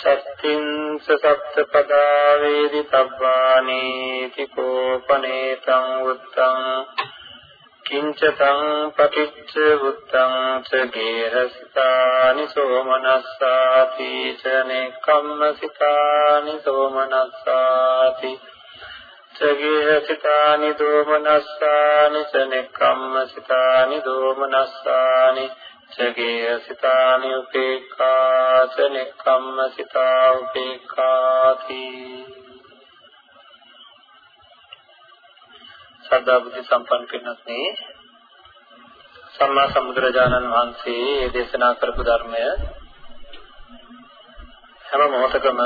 චත්තිං සත්පදා වේදි තබ්බානි තිකෝපනේතං උත්තං කිංචතං පටිච්ච උත්තං ච ගේහසිතානි සෝමනස්සාති ච නෙක්ඛම්මසිතානි සෝමනස්සාති සගේහසිතානි දෝමනස්සානි සනෙක්ඛම්මසිතානි දෝමනස්සානි සගේහසිතානි උපේක්ඛා සනෙක්ඛම්මසිතා උපේක්ඛාති සදා බුද්ධ සම්පන්න පින්වත්නි සම්මා සම්බුදුරජාණන් වහන්සේ මේ දේශනා කරපු ධර්මය හැම මොහොතකම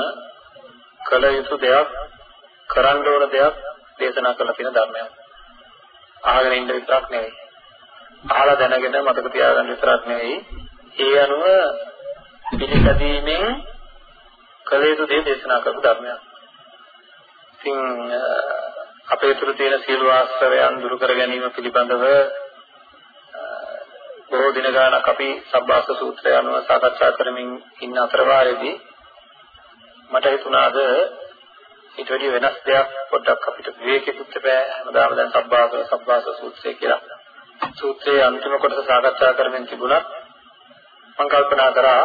කළ යුතු දෙයක් කරන්න ඕන දෙයක් දේශනා කරලා තියෙන ධර්මයක්. අහගෙන ඉන්න විතරක් නෙවෙයි. අහලා දැනගෙන මතක තියාගන්න විතරක් නෙවෙයි. ඒ අනුව පිළිපැදීමෙන් කළ යුතු දේ දේශනා කරපු ධර්මයක්. ඉතින් අපේ තුර තියෙන සියලු ආශ්‍රවයන් දුරු කර ගැනීම පිළිබඳව බොහෝ දින ගානක් අපි සබ්බාස සූත්‍රය අනුව සාකච්ඡා කරමින් ඉන්න අතර වාරයේදී මට හිතුණාද ඊට වැඩි වෙනස් දෙයක් පොඩ්ඩක් අපිට විවේකෙකුත් බෑ හැමදාම දැන් සබ්බාස සබ්බාස සූත්‍රය කියලා සූත්‍රයේ අන්තිම කොටස සාකච්ඡා කරමින් තිබුණත් මම කල්පනා කරා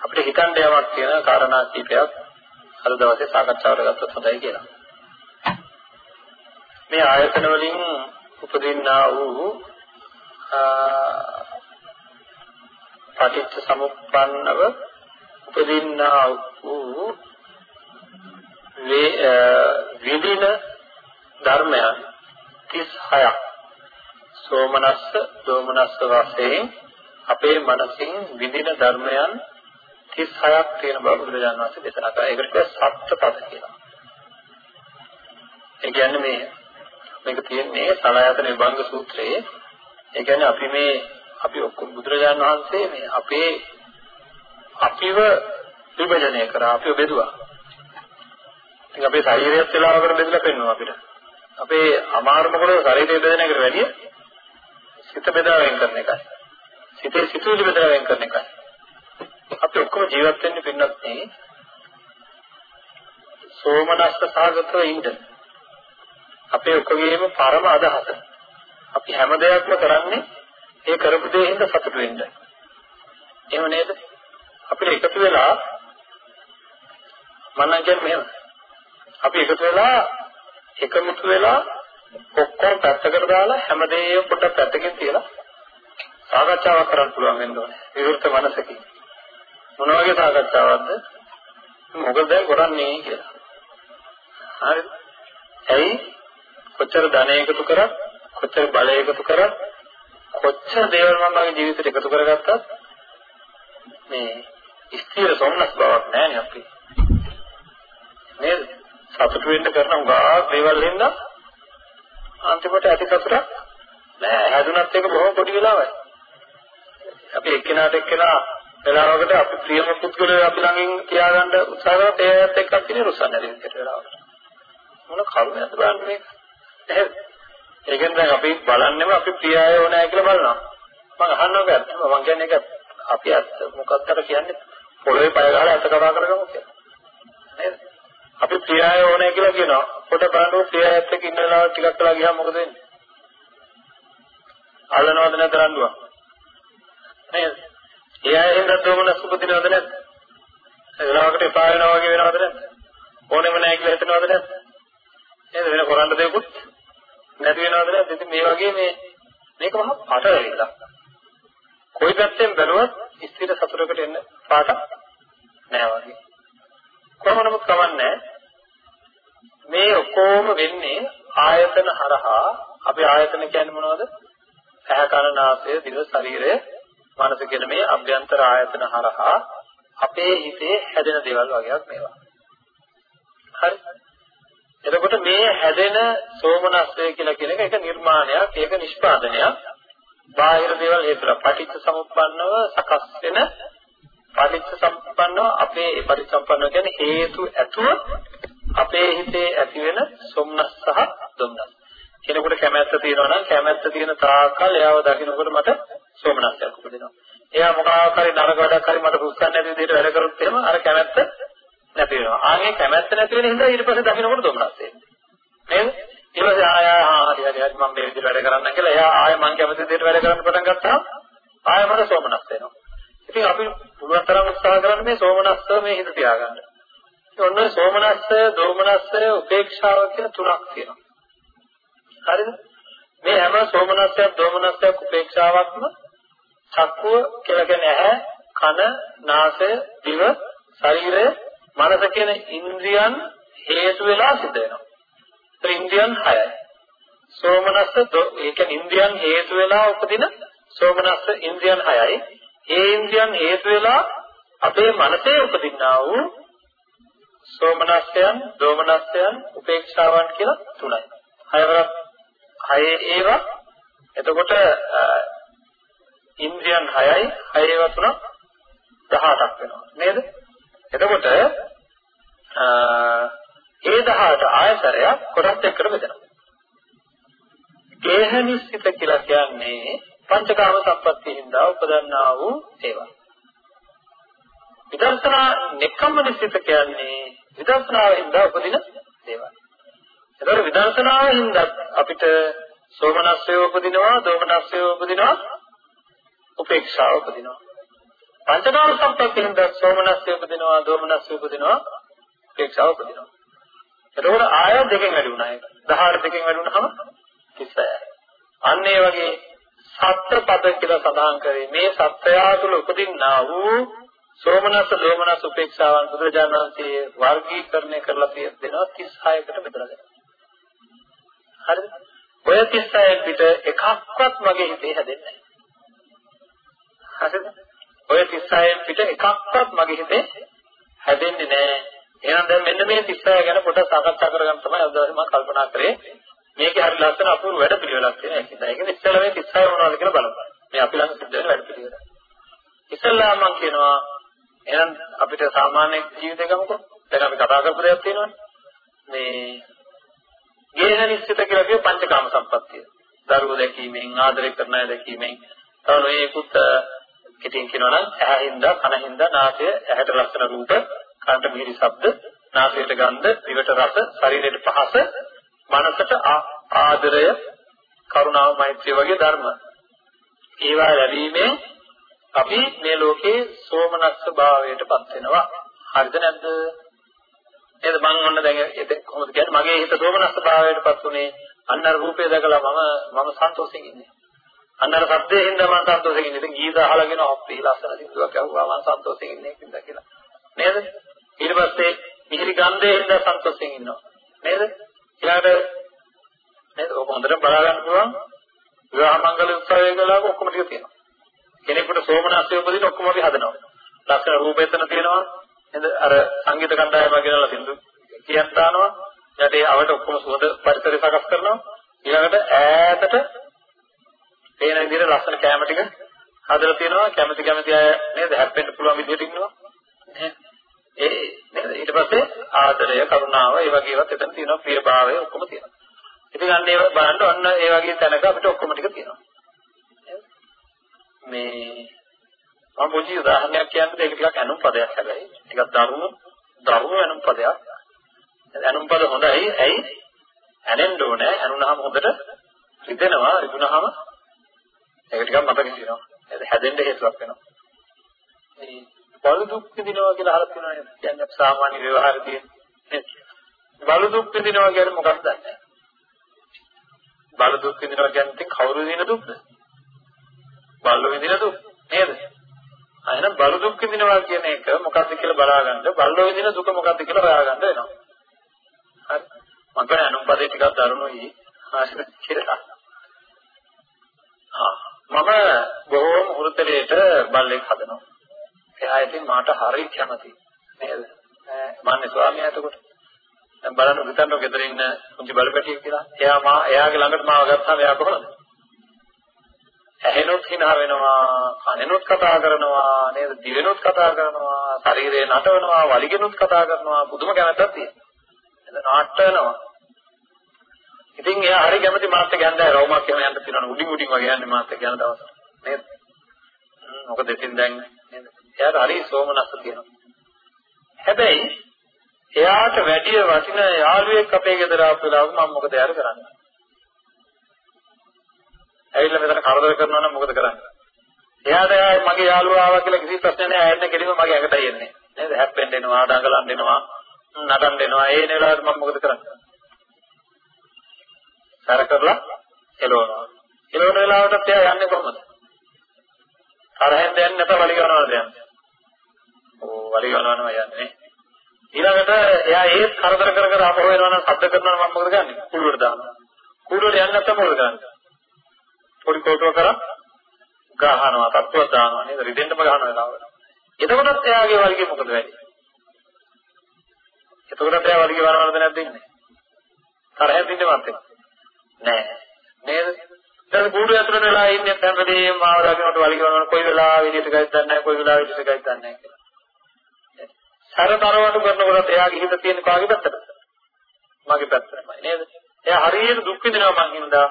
අපිට හිතන්න යමක් තියෙන කාරණා කීපයක් අද දවසේ සාකච්ඡාවට ගත්තොත් හොඳයි කියලා. මේ ආයතන වලින් උපදින්නා වූ පටිච්ච සමුප්පන්නව උපදින්නා වූ විදින ධර්මයන් 36ක් සෝමනස්ස දෝමනස්ස වශයෙන් අපේ මනසින් විදින ධර්මයන් 36ක් තියෙන බව බුදුරජාණන් වහන්සේ දේශනා කළා. ඒකට කියව සත්පද කියලා. ඒ කියන්නේ මේ මේක තියෙන්නේ සලආයතන විභංග සූත්‍රයේ. ඒ කියන්නේ අපි මේ අපි ඔක්කොම බුදුරජාණන් වහන්සේ මේ අපේ අපිව විභජනය කරා අපිව බෙදුවා. ඉතින් අපේ ශරීරයත් වෙලාවකට බෙදලා පෙන්වනවා අපිට. අපේ අමාරු මොකද ශරීරය බෙදෙන එකට වැඩිය සිත බෙදා වෙන් කරන එකයි. සිතේ සිතුවිලි බෙදා වෙන් කරන එකයි. අපි ඔක්කොම ජීවත් වෙන්නේ පින්නත් නේ. සෝමනස්ස සාගතව ඉන්න. අපේ ඔක්කොගේම පරම අදහස. අපි හැම දෙයක්ම කරන්නේ ඒ කරපු දේ හින්දා සතුටු වෙන්න. එහෙම නේද? අපිට එකතු වෙලා මම කියන්නේ මෙහෙම අපි එකතු වෙලා එකමුතු වෙලා ඔක්කොම පැත්තකට දාලා හැමදේම පොඩ්ඩක් පැත්තකින් තියලා සාකච්ඡාවක් කරන්න පුළුවන් වෙන්න ඕනේ. විවෘත මනසකින්. මොන වගේ සාකච්ඡාවක්ද? මොකද දැන් කරන්නේ කියලා. හරිද? ඇයි කොච්චර ධනය එකතු කරත් කොච්චර බලය එකතු කරත් කොච්චර දේවල් මම මගේ ජීවිතේට එකතු කරගත්තත් මේ ස්ථිර සොම්නස් බවක් නැහැ නේ අපි. නේද? සතුටු වෙන්න කරන උගා දේවල් හින්ද අන්තිමට ඇති සතුටක් නෑ. හැදුනත් ඒක බොහොම පොඩි වෙලාවයි අපි එක්කෙනාට එක්කෙනා වෙලාවකට අපි ප්‍රියම පුද්ගලයෝ අපි ළඟින් තියාගන්න උත්සාහ කරලා ඒත් එක්ක අපි රුස්සන් නැති විදිහට වෙලාවකට. මොන කරුණක්ද බලන්න මේක? එහෙනම් ඒකෙන් දැන් අපි බලන්නේම අපි ප්‍රිය අය ඕනෑ කියලා බලනවා. මම අහන්නව ඇත්ත. මම කියන්නේ ඒක අපි ඇත්ත. මොකක්ද කියන්නේ? පොළවේ පය ගහලා ඇත්ත කතා කරගමු කියලා. නේද? අපි ප්‍රියය ඕනේ කියලා කියනවා. කොට බලනකොට ප්‍රියයත් එක්ක ඉන්න වෙලාවට ටිකක් වෙලා ගියාම මොකද වෙන්නේ? අල්ලනවද නැද්ද රණ්ඩුවක්? නේද? ඒ අය හින්දා දෝමන සුපදිනවද නැද්ද? ඒ වෙලාවකට එපා වෙනවා වගේ වෙනවද නැද්ද? ඕනෙම නැහැ කියලා හිතනවද නැද්ද? නේද වෙන කරන්න දෙයක්වත් නැති වෙනවද නැද්ද? ඉතින් මේ වගේ මේ මේක මහා පටලවිලා. කොයි පැත්තෙන් බැලුවත් ස්ථිර සතුරකට එන්න පාට නෑ වගේ. කොහොම නමුත් කවන්නේ මේ ඔක්කොම වෙන්නේ ආයතන හරහා අපි ආයතන කියන්නේ මොනවද? ඇහැ කන නාසය දිව ශරීරය මනස කියන මේ අභ්‍යන්තර ආයතන හරහා අපේ හිතේ හැදෙන දේවල් වගේක් මේවා. හරි. එතකොට මේ හැදෙන සෝමනස්සය කියලා කියන එක එක නිර්මාණයක්, ඒක නිෂ්පාදනයක්. බාහිර දේවල් හේතුලා පටිච්ච සමුප්පන්නව සකස් වෙන පටිච්ච සම්පන්නව අපේ පටිච්ච සම්පන්නව කියන්නේ හේතු ඇතුව අපේ හිතේ ඇති වෙන සොම්නස් සහ දුම්නස්. කෙනෙකුට කැමැත්ත තියෙනවා නම් කැමැත්ත තියෙන තාක්කල් එයාව දකින්නකොට මට සෝමනස්යක් උපදිනවා. එයා මොකක් හරි නරක වැඩක් හරි මට පුස්සන් නැති විදිහට වැඩ කරොත් එහෙම අර කැමැත්ත නැති වෙනවා. ආන්ගේ කැමැත්ත නැති වෙන හින්දා ඊට පස්සේ දකින්නකොට දුම්නස් එන්නේ. නේද? ඊට පස්සේ ආය හරි හරි හරි මම මේ විදිහට වැඩ කරන්න කියලා එයා ආය මං කැමති විදිහට වැඩ කරන්න පටන් ගත්තාම ආය මට සෝමනස් වෙනවා. ඉතින් අපි පුළුවන් තරම් උත්සාහ කරන්නේ මේ සෝමනස්ස මේ හිත තියාගන්න. ඔන්න සෝමනස්ස, දෝමනස්ස, උපේක්ෂාව කියන තුනක් තියෙනවා. හරිද? මේ හැම සෝමනස්සයක්, දෝමනස්සයක්, උපේක්ෂාවක්ම චක්කුව කියලා කියන්නේ ඇහැ, කන, නාසය, දිව, ශරීරය, මනස කියන ඉන්ද්‍රියන් හේතු වෙලා සිද්ධ වෙනවා. ඒ ඉන්ද්‍රියන් 6යි. සෝමනස්ස ඒ කියන්නේ ඉන්ද්‍රියන් හේතු වෙලා උපදින සෝමනස්ස ඉන්ද්‍රියන් 6යි. ඒ ඉන්ද්‍රියන් හේතු වෙලා අපේ මනසේ උපදින්නා වූ සෝමනස්යන්, දෝමනස්යන්, උපේක්ෂාවන් කියලා තුනයි. හයවරක් හයේ ඒවා එතකොට ඉන්ද්‍රියන් 6යි 6 ඒවා තුන 18ක් වෙනවා නේද? එතකොට ඒ 18 ආයතරයක් කොටස් දෙකකට බෙදෙනවා. ගේහනිස්සිත කියලා කියන්නේ පංචකාම සම්පත්තියින්ද උපදන්නා වූ ඒවා. විදර්ශනා නෙක්ඛම්මනිස්සිත කියන්නේ විදර්ශනාවෙන්ද උපදින දේවල්. ඒතර විදර්ශනාවෙන්ද අපිට සෝමනස්සය උපදිනවා, දෝමනස්සය උපදිනවා, උපේක්ෂාව උපදිනවා. පංචකාම සම්පත්තියෙන්ද සෝමනස්සය උපදිනවා, දෝමනස්සය උපදිනවා, උපේක්ෂාව උපදිනවා. එතකොට ආය දෙකෙන් වැඩි වුණා ඒක. 18 දෙකෙන් වැඩි වුණාම 36යි. අන්න ඒ වගේ සත්‍ය පද කියලා සඳහන් කරේ මේ සත්‍යය තුළ උපදින්නා වූ සෝමනස්ස දෝමනස්ස උපේක්ෂාවන් බුදුරජාණන් වහන්සේ වර්ගීකරණය කරලා තියෙනවා 36කට බෙදලා දෙනවා. හරිද? ඔය 36 පිට එකක්වත් මගේ හිතේ හැදෙන්නේ නැහැ. හරිද? ඔය 36 පිට එකක්වත් මගේ හිතේ හැදෙන්නේ නැහැ. එහෙනම් දැන් මෙන්න මේ 36 ගැන පොඩ්ඩක් සාකච්ඡා කරගන්න තමයි අද දවසේ මම කල්පනා කරේ. මේකේ හරි ලස්සන අපූර්ව වැඩ පිළිවෙලක් තියෙනවා. ඒක නිසා ඒක ඉස්සෙල්ලා මේ 36 මොනවද කියලා බලමු. මේ අපි ළඟ සිද්ධ වෙන වැඩ පිළිවෙල. ඉස්සෙල්ලා මම කියනවා එහෙනම් අපිට සාමාන්‍ය ජීවිතය ගමුකෝ. දැන් අපි කතා කරපු දෙයක් තියෙනවනේ. මේ ගේහ නිශ්චිත කියලා කිය පංචකාම සම්පත්තිය. දරුවෝ දැකීමෙන්, ආදරය කරන අය දැකීමෙන්, තව නොයේකුත් කෙටින් කියනවා නම් ඇහිඳ, කනින්ද, නාසය, ඇහැට ලස්සන රූප, කනට මිහිරි ශබ්ද, නාසයට ගන්ධ, දිවට රස, ශරීරයට පහස, මනසට ආදරය, කරුණාව, මෛත්‍රිය වගේ ධර්ම. ඒවා ලැබීමෙන් අපි මේ ලෝකේ සෝමනස්ස භාවයටපත් වෙනවා. හරිද නැද්ද? නේද මම ඔන්න දැන් ඒක කොහොමද කියන්නේ මගේ හිත සෝමනස්ස භාවයටපත් උනේ අන්න අර රූපය දැකලා මම මම සන්තෝෂයෙන් ඉන්නේ. අන්න අර ශබ්දයෙන් හින්දා මම සන්තෝෂයෙන් ඉන්නේ. ඉතින් ගීත අහලාගෙන අප්පි ලස්සන සින්දුවක් අහුවා මම සන්තෝෂයෙන් ඉන්නේ කින්ද කියලා. නේද? ඊට පස්සේ මිහිරි ගන්ධයෙන් හින්දා සන්තෝෂයෙන් ඉන්නවා. නේද? ඊළඟට නේද? ඔක හොඳට බලා ගන්න පුළුවන්. විවාහ මංගල උත්සවය කියලා ඔක්කොම ටික තියෙනවා. කෙනෙකුට සෝමනස්ය උපදින ඔක්කොම අපි හදනවා. ලස්සන රූපෙතන තියෙනවා. නේද? අර සංගීත කණ්ඩායම ගෙනලා සින්දු කියන් දානවා. ඊට ඒ අවට ඔක්කොම සුවඳ පරිසරය සකස් කරනවා. ඊළඟට ඈතට පේන විදිහට ලස්සන කැම ටික හදලා තියෙනවා. කැමති කැමති අය නේද? හැප්පෙන්න පුළුවන් විදිහට ඉන්නවා. ඒ නේද? ඊට පස්සේ ආදරය, කරුණාව, ඒ වගේ ඒවාත් එතන තියෙනවා. ප්‍රියභාවය ඔක්කොම තියෙනවා. ඉතින් අන්න ඒව බලන්න ඔන්න ඒ වගේ තැනක අපිට ඔක්කොම ටික තියෙනවා. මේ මම පොඩි උදාහරණයක් කියන්නද ඒක ටිකක් අනුම් පදයක් හැබැයි. ටිකක් දරුණු දරුණු අනුම් පදයක්. අනුම් පද හොඳයි. ඇයි? ඇනෙන්න ඕනේ. ඇනුනහම හොඳට රිදෙනවා රිදුනහම ඒක ටිකක් මතක තියෙනවා. නේද හැදෙන්න හේතුවක් වෙනවා. මේ බල දුක් විඳිනවා කියලා අහලා තියෙනවා කියන්නේ සාමාන්‍ය ව්‍යවහාරදී බල දුක් විඳිනවා කියන්නේ මොකක්ද දන්නේ? බල දුක් විඳිනවා කියන්නේ ඉතින් කවුරු විඳින දුක්ද? බල්ල විඳින දුක් නේද? අයනම් බල දුක් විඳිනවා කියන එක මොකක්ද කියලා බලාගන්න බල්ල විඳින දුක මොකක්ද කියලා හොයාගන්න වෙනවා. හරි. මම කියන්නේ අනුපදේ ටිකක් දරුණුයි ආශ්‍රිත කියලා. ආ මම බොහෝම හුරුතලයට බල්ලෙක් හදනවා. එයා ඉතින් මාට හරි කැමතියි. නේද? මන්නේ ස්වාමියා එතකොට. දැන් බලන්න හිතන්න ගෙදර ඉන්න කුංචි බලපැටියෙක් කියලා. එයා මා එයාගේ ළඟට මාව ගත්තාම එයා කොහොමද? ඇහෙනොත් hina වෙනවා, කනෙනොත් කතා කරනවා, නේද? දිවෙනොත් කතා කරනවා, ශරීරේ නටවනවා, වලිගෙනොත් කතා කරනවා, පුදුම කැමැත්තක් තියෙනවා. එතන නාට්ටනවා. ඉතින් එයා හරි කැමති මාත් එක්ක යන්න රවුමක් එහෙම යන්න තියෙනවා උඩින් උඩින් වගේ යන්නේ මාත් එක්ක යන දවස් නේද මොකද ඉතින් දැන් නේද එයාට හරි සෝමනස්ස තියෙනවා හැබැයි එයාට වැඩි වටින යාළුවෙක් අපේ ගෙදර ආපු වෙලාවක මම මොකද යාර කරන්නේ ඇවිල්ලා මෙතන කරදර කරනවා නම් මොකද කරන්නේ එයාට මගේ යාළුවා ආවා කියලා කිසි ප්‍රශ්නයක් නැහැ ඇන්න කෙලිම මගේ ඇඟට එන්නේ නේද හැප්පෙන්න එනවා දඟලන්න එනවා නටන්න එනවා ඒ වෙලාවට මම මොකද කරන්නේ සැර කරලා එළවනවා. එළවන වෙලාවටත් එයා යන්නේ කොහොමද? තරහෙන් දැන් නැත වලි ගන්නවද යන්නේ? ඕ වලි ගන්නවා යන්නේ. ඊළඟට එයා ඒත් කරදර කර කර අපහො වෙනවා නම් සද්ද කරනවා නම් මම මොකද කරන්නේ? කුළුවට දානවා. කුළුවට යන්නේ නැත්නම් මොකද කරන්නේ? පොඩි කෝටුව කරා ගහනවා, තත්ත්වයක් දානවා නේද? රිදෙන්නම ගහන වෙලාවට. එතකොටත් එයාගේ වලිගේ මොකද වෙන්නේ? එතකොටත් එයා වලිගේ වරවලද නැද්ද ඉන්නේ? තරහෙන් දින්නේ මාත් නෑ නේද දැන් කූඩු ඇතුළට වෙලා ඉන්නේ හැම වෙලේම මාව දකින්නට වලි කරනවා කොයි වෙලාවෙ විදියට ගයිත් දන්නේ නැහැ කොයි වෙලාවෙ විදියට ගයිත් දන්නේ නැහැ කියලා. සරතරවට කරනකොට එයාගේ හිත තියෙන කාගේ පැත්තටද? මගේ පැත්තටමයි නේද? එයා හරියට දුක් විඳිනවා මං හින්දා.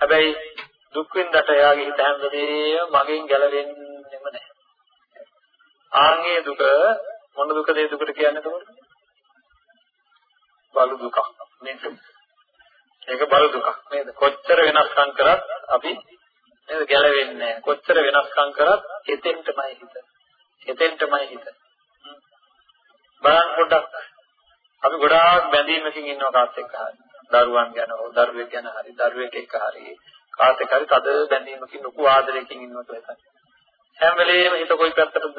හැබැයි දුක් විඳට එයාගේ හිත හැම වෙලේම මගෙන් ගැලවෙන්නෙම නැහැ. ආන්ගේ දුක මොන දුකද ඒ දුකට කියන්නේ එතකොට? බලු දුක නේද? ඒක බල දුකක් නේද? කොච්චර වෙනස්කම් කරත් අපි නේද ගැලවෙන්නේ නැහැ. කොච්චර වෙනස්කම් කරත් එතෙන්ටමයි හිත. එතෙන්ටමයි හිත. බලන්න පොඩ්ඩක් අපි ගොඩාක් බැඳීමකින් ඉන්නවා කාත් එක්ක හරි. දරුවන් ගැන හෝ දරුවෙක් ගැන හරි දරුවෙක් එක්ක හරි කාත් එක්ක හරි තද බැඳීමකින් ලොකු ආදරයකින් ඉන්නවා කියලා හිතන්න. හැම වෙලේම හිත කොයි පැත්තටද?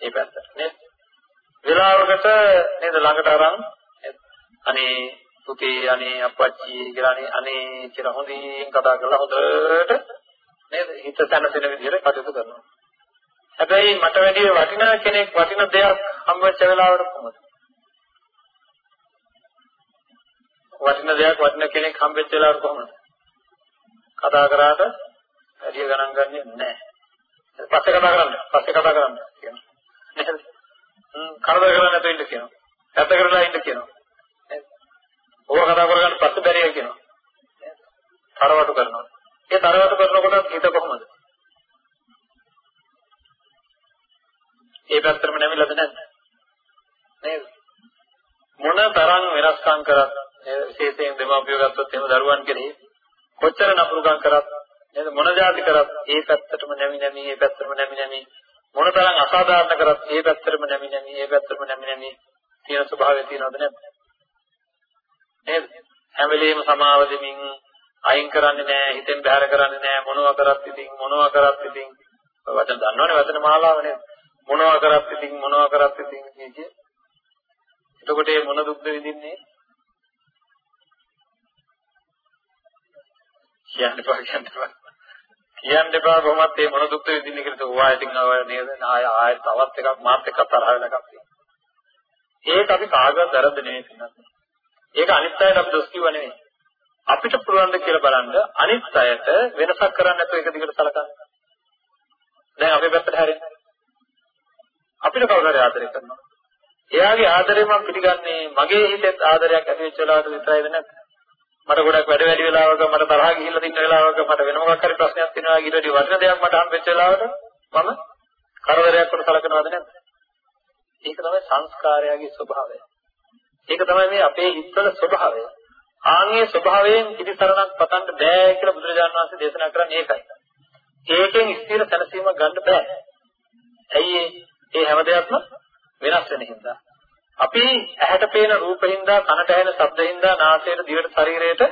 ඒ පැත්තට නේද? වෙලාවකට නේද ළඟට අරන් අනේ පුතේ අනේ අප්පච්චි කියලා අනේ අනේ කියලා හොඳින් කතා කරලා හොඳට නේද හිත තනසෙන විදිහට කටයුතු කරනවා. හැබැයි මට වැඩි වටිනා කෙනෙක් වටින දෙයක් හම්බෙච්ච වෙලාවට කොහොමද? වටින දෙයක් වටින කෙනෙක් හම්බෙච්ච වෙලාවට කොහොමද? කතා කරාට වැඩි ගණන් ගන්නෙ නැහැ. පස්සේ කතා කරන්න. පස්සේ කතා කරන්න කියනවා. නේද? හ්ම් කරදර කරන්නේ නැතුව ඉන්න කියනවා. ඇත්ත කරලා ඉන්න කියනවා. ඕක කතා කරගන්න පස්සේ බැරිය කියනවා. තරවටු කරනවා. ඒ තරවටු කරනකොට හිත කොහොමද? ඒ පැත්තටම නැමිලාද නැද්ද? නේද? මොන තරම් වෙනස්කම් කරත් විශේෂයෙන් දෙමාපියෝ ගත්තොත් එහෙම දරුවන් කෙරෙහි කොච්චර නපුරුකම් කරත් නේද මොන જાති කරත් ඒ පැත්තටම නැමි නැමි ඒ පැත්තටම නැමි නැමි මොන තරම් අසාධාරණ කරත් ඒ පැත්තටම නැමි නැමි ඒ පැත්තටම නැමි නැමි තියෙන ස්වභාවය තියෙනවද නැද්ද? නේද? හැම වෙලෙම සමාව දෙමින් අයින් කරන්නේ නැහැ, හිතෙන් බැහැර කරන්නේ නැහැ, මොනවා කරත් ඉතින් මොනවා කරත් ඉතින් වචන දන්නවනේ වචන මාලාව නේද? මොනවා කරත් ඉතින් මොනවා කරත් ඉතින් කියේ. එතකොට මේ මොන දුක්ද විඳින්නේ? කියන්න එපා කියන්න එපා. කියන්න එපා කොහොමද මේ මොන දුක්ද විඳින්නේ කියලා ඔයා ඉතින් ආය නේද? ආය ආය තවත් එකක් මාත් එක්ක තරහ වෙන එකක් තියෙනවා. ඒක අපි කාගවත් වැරද්ද නෙවෙයි පින්නත්. ඒක අනිත් අයට අපි දොස් කිව්ව නෙවෙයි. අපිට පුළුවන් ද කියලා බලන්න අනිත් අයට වෙනසක් කරන්න නැතුව එක දිගට සලකන්න. දැන් අපේ පැත්තට හැරෙන්න. අපිට කවුරු හරි ආදරය කරනවා. එයාගේ ආදරය මම පිළිගන්නේ මගේ හිතෙත් ආදරයක් ඇති වෙච්ච වෙලාවට විතරයිද නැත්නම් මට ගොඩක් වැඩ වැඩි වෙලාවක මට තරහ ගිහිල්ලා තින්න වෙලාවක මට වෙන මොකක් හරි ප්‍රශ්නයක් තියෙනවා ඊට වඩා වටින දෙයක් මට හම්බෙච්ච වෙලාවට මම කරදරයක් කොට සලකනවද නැද්ද? ඒක තමයි සංස්කාරයගේ ස්වභාවය. ඒක තමයි මේ අපේ හිතවල ස්වභාවය. ආන්ගේ ස්වභාවයෙන් පිටිසරණක් පතන්න බෑ කියලා බුදුරජාණන් වහන්සේ දේශනා කරන්නේ ඒකයි. ඒකෙන් ස්ථිර සැනසීමක් ගන්න බෑ. ඇයි ඒ හැම දෙයක්ම වෙනස් වෙන හින්දා. අපි ඇහැට පේන රූපින්දා කනට ඇහෙන ශබ්දින්දා නාසයට දිවට ශරීරයට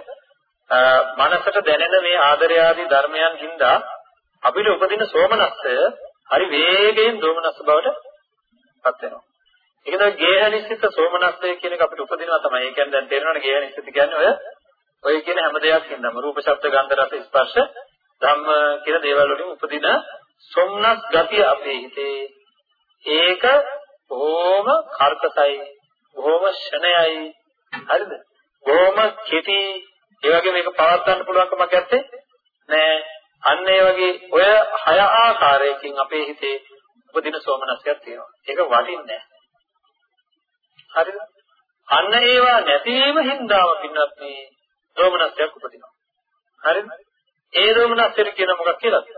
මනසට දැනෙන මේ ආදරය ආදී ධර්මයන් හින්දා අපිට උපදින සෝමනස්සය හරි වේගයෙන් දෝමනස්ස බවට පත් වෙනවා. ඒක තමයි ගේහනිසිත සෝමනස්සය කියන එක අපිට උපදිනවා තමයි. ඒ කියන්නේ දැන් තේරෙනවනේ ගේහනිසිත කියන්නේ ඔය ඔය කියන හැම දෙයක් හින්දාම රූප, ශබ්ද, ගන්ධ, රස, ස්පර්ශ, ධම්ම කියන දේවල් වලින් උපදින සොම්නස් ගතිය අපේ හිතේ ඒක බොහොම කර්කසයි බොහොම ෂණයයි. හරිද? බොහොම කෙටි. ඒ වගේ මේක පවත් ගන්න පුළුවන්කමක් නැත්තේ? නෑ. අන්න ඒ වගේ ඔය හය ආකාරයකින් අපේ හිතේ උපදින සෝමනස්යක් තියෙනවා. ඒක වටින්නේ නෑ. හරිද? අන්න ඒවා නැතිවීම හින්දාම පින්නත් මේ සෝමනස්යක් උපදිනවා. හරිද? ඒ සෝමනස්යට කියන මොකක් කියලාද?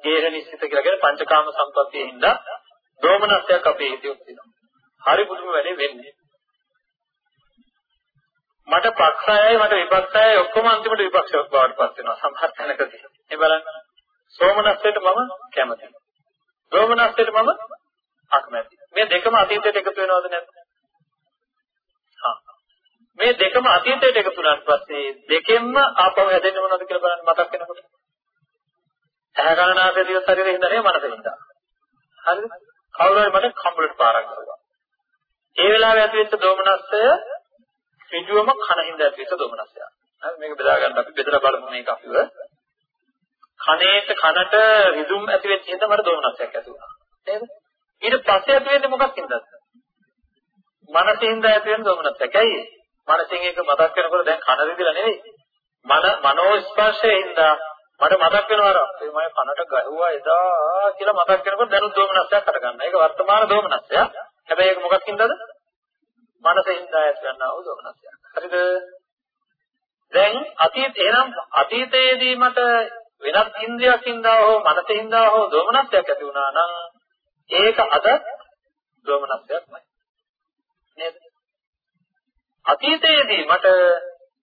ගේහ නිශ්චිත කියලා කියන පංචකාම සම්පත්තියේ හින්දා දෝමනස්යක් අපේ හිතේ උපදිනවා. හරි පුදුම වැඩේ වෙන්නේ. මට පක්ෂයයි මට විපක්ෂයයි ඔක්කොම අන්තිමට විපක්ෂයක් බවට පත් වෙනවා සමහර තැනකදී. ඒ බලන්න. සෝමනස්සයට මම කැමතියි. දෝමනස්සයට මම අකමැතියි. මේ දෙකම අතීතයට එකතු වෙනවද නැද්ද? හා. මේ දෙකම අතීතයට එකතු වුණාට පස්සේ දෙකෙන්ම ආපහු හැදෙන්නේ මොනවද කියලා බලන්න මතක් වෙනකොට. ඇහැ ගණනාසේ දිව ශරීරේ හින්දා නේ මනසින්ද. හරිද? කවුරු හරි මට කම්බලට පාරක් කරුවා. ඒ වෙලාවේ ඇතිවෙච්ච දෝමනස්සය ඍජුවම කන හින්දා ඇතිවෙච්ච දෝමනස්සය. හරි මේක බෙදා ගන්න අපි බෙදලා බලමු මේක අපිව. කනේට කනට රිදුම් ඇතිවෙච්ච හින්දා මට දෝමනස්සයක් ඇති වුණා. නේද? ඊට පස්සේ ඇති වෙන්නේ මොකක් හින්දාද? මනසින්ද ඇති වෙන දෝමනස්සයක්. ඇයි? මනසින් එක මතක් වෙනකොට දැන් කන රිදලා නෙවෙයි. මන මනෝ ස්පර්ශයෙන් මට මතක් වෙනවා අර අපේ මම කනට ගැහුවා එදා කියලා මතක් වෙනකොට දැනුත් දෝමනස්සයක් හට ගන්න. ඒක වර්තමාන දෝමනස්සයක්. හැබැයි ඒක මොකක් හින්දාද? මනසින්ද ඇස් ගන්නා වූ දෝමනස්සයක්. හරිද? දැන් අතීත එහෙනම් අතීතයේදී මට වෙනත් ඉන්ද්‍රියක් හින්දා හෝ මනසින් හින්දා හෝ දෝමනස්සයක් ඇති වුණා නම් ඒක අද දෝමනස්සයක්මයි. නේද? අතීතයේදී මට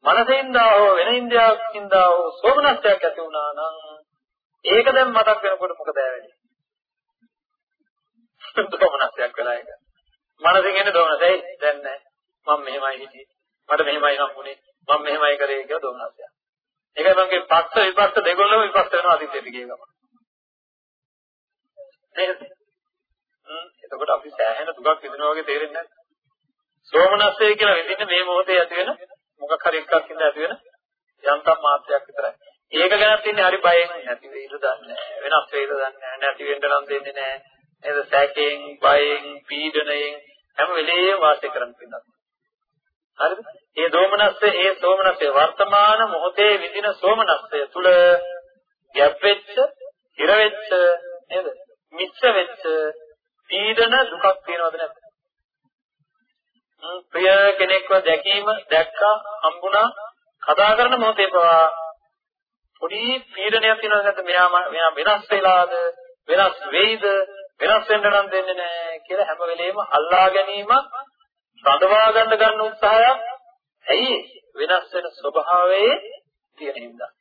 මනසින්දා හෝ වෙන ඉන්ද්‍රියකින්දා හෝ සෝමනස්යක් ඇති වුණා නම් ඒක දැන් මතක් වෙනකොට මොකද වෙන්නේ? සෝමනස්යක් වෙලා ඒක. මනසින් එන්නේ දෝමනසයි දැන් නෑ. මම මෙහෙමයි හිටියේ. මට මෙහෙමයි හම්බුනේ. මම මෙහෙමයි කරේ කියලා දෝමනසයක්. ඒකයි මම කියේ පස්ස විපස්ස දෙගොල්ලම විපස්ස වෙනවා අතීතයට ගිය ගමන්. නේද? හ්ම් එතකොට අපි සෑහෙන දුකක් විඳිනවා වගේ තේරෙන්නේ නැහැ. සෝමනස්සය කියලා විඳින්නේ මේ මොහොතේ ඇති වෙන මොකක් හරි එකක් ඉඳලා ඇති වෙන යන්තම් මාත්‍රයක් විතරයි. ඒක ගැනත් ඉන්නේ හරි බයෙන් නැති වෙයිද දන්නේ නැහැ. වෙනස් වෙයිද දන්නේ නැහැ. නැති වෙන්න නම් දෙන්නේ නැහැ. නේද? සැකයෙන්, බයෙන්, පීඩණයෙන් හැම වෙලේම වාසය කරන්න පින්නත්. හරිද? මේ දෝමනස්සේ, ඒ සෝමනස්සේ වර්තමාන මොහොතේ විඳින සෝමනස්සය තුල ගැප් වෙච්ච, හිර වෙච්ච, නේද? මිච්ඡ වෙච්ච පීඩන දුකක් තියෙනවද නැද්ද? ප්‍රිය කෙනෙක්ව දැකීම දැක්කා හම්බුණා කතා කරන මොහොතේ පවා පොඩි පීඩනයක් තියෙනවද නැත්නම් මෙයා මෙයා වෙනස් වෙලාද වෙනස් වෙයිද වෙනස් වෙන්න නම් දෙන්නේ නැහැ කියලා හැම වෙලෙම අල්ලා ගැනීමක් රඳවා ගන්න ගන්න උත්සාහයක් ඇයි වෙනස් වෙන ස්වභාවයේ තියෙන හින්දා.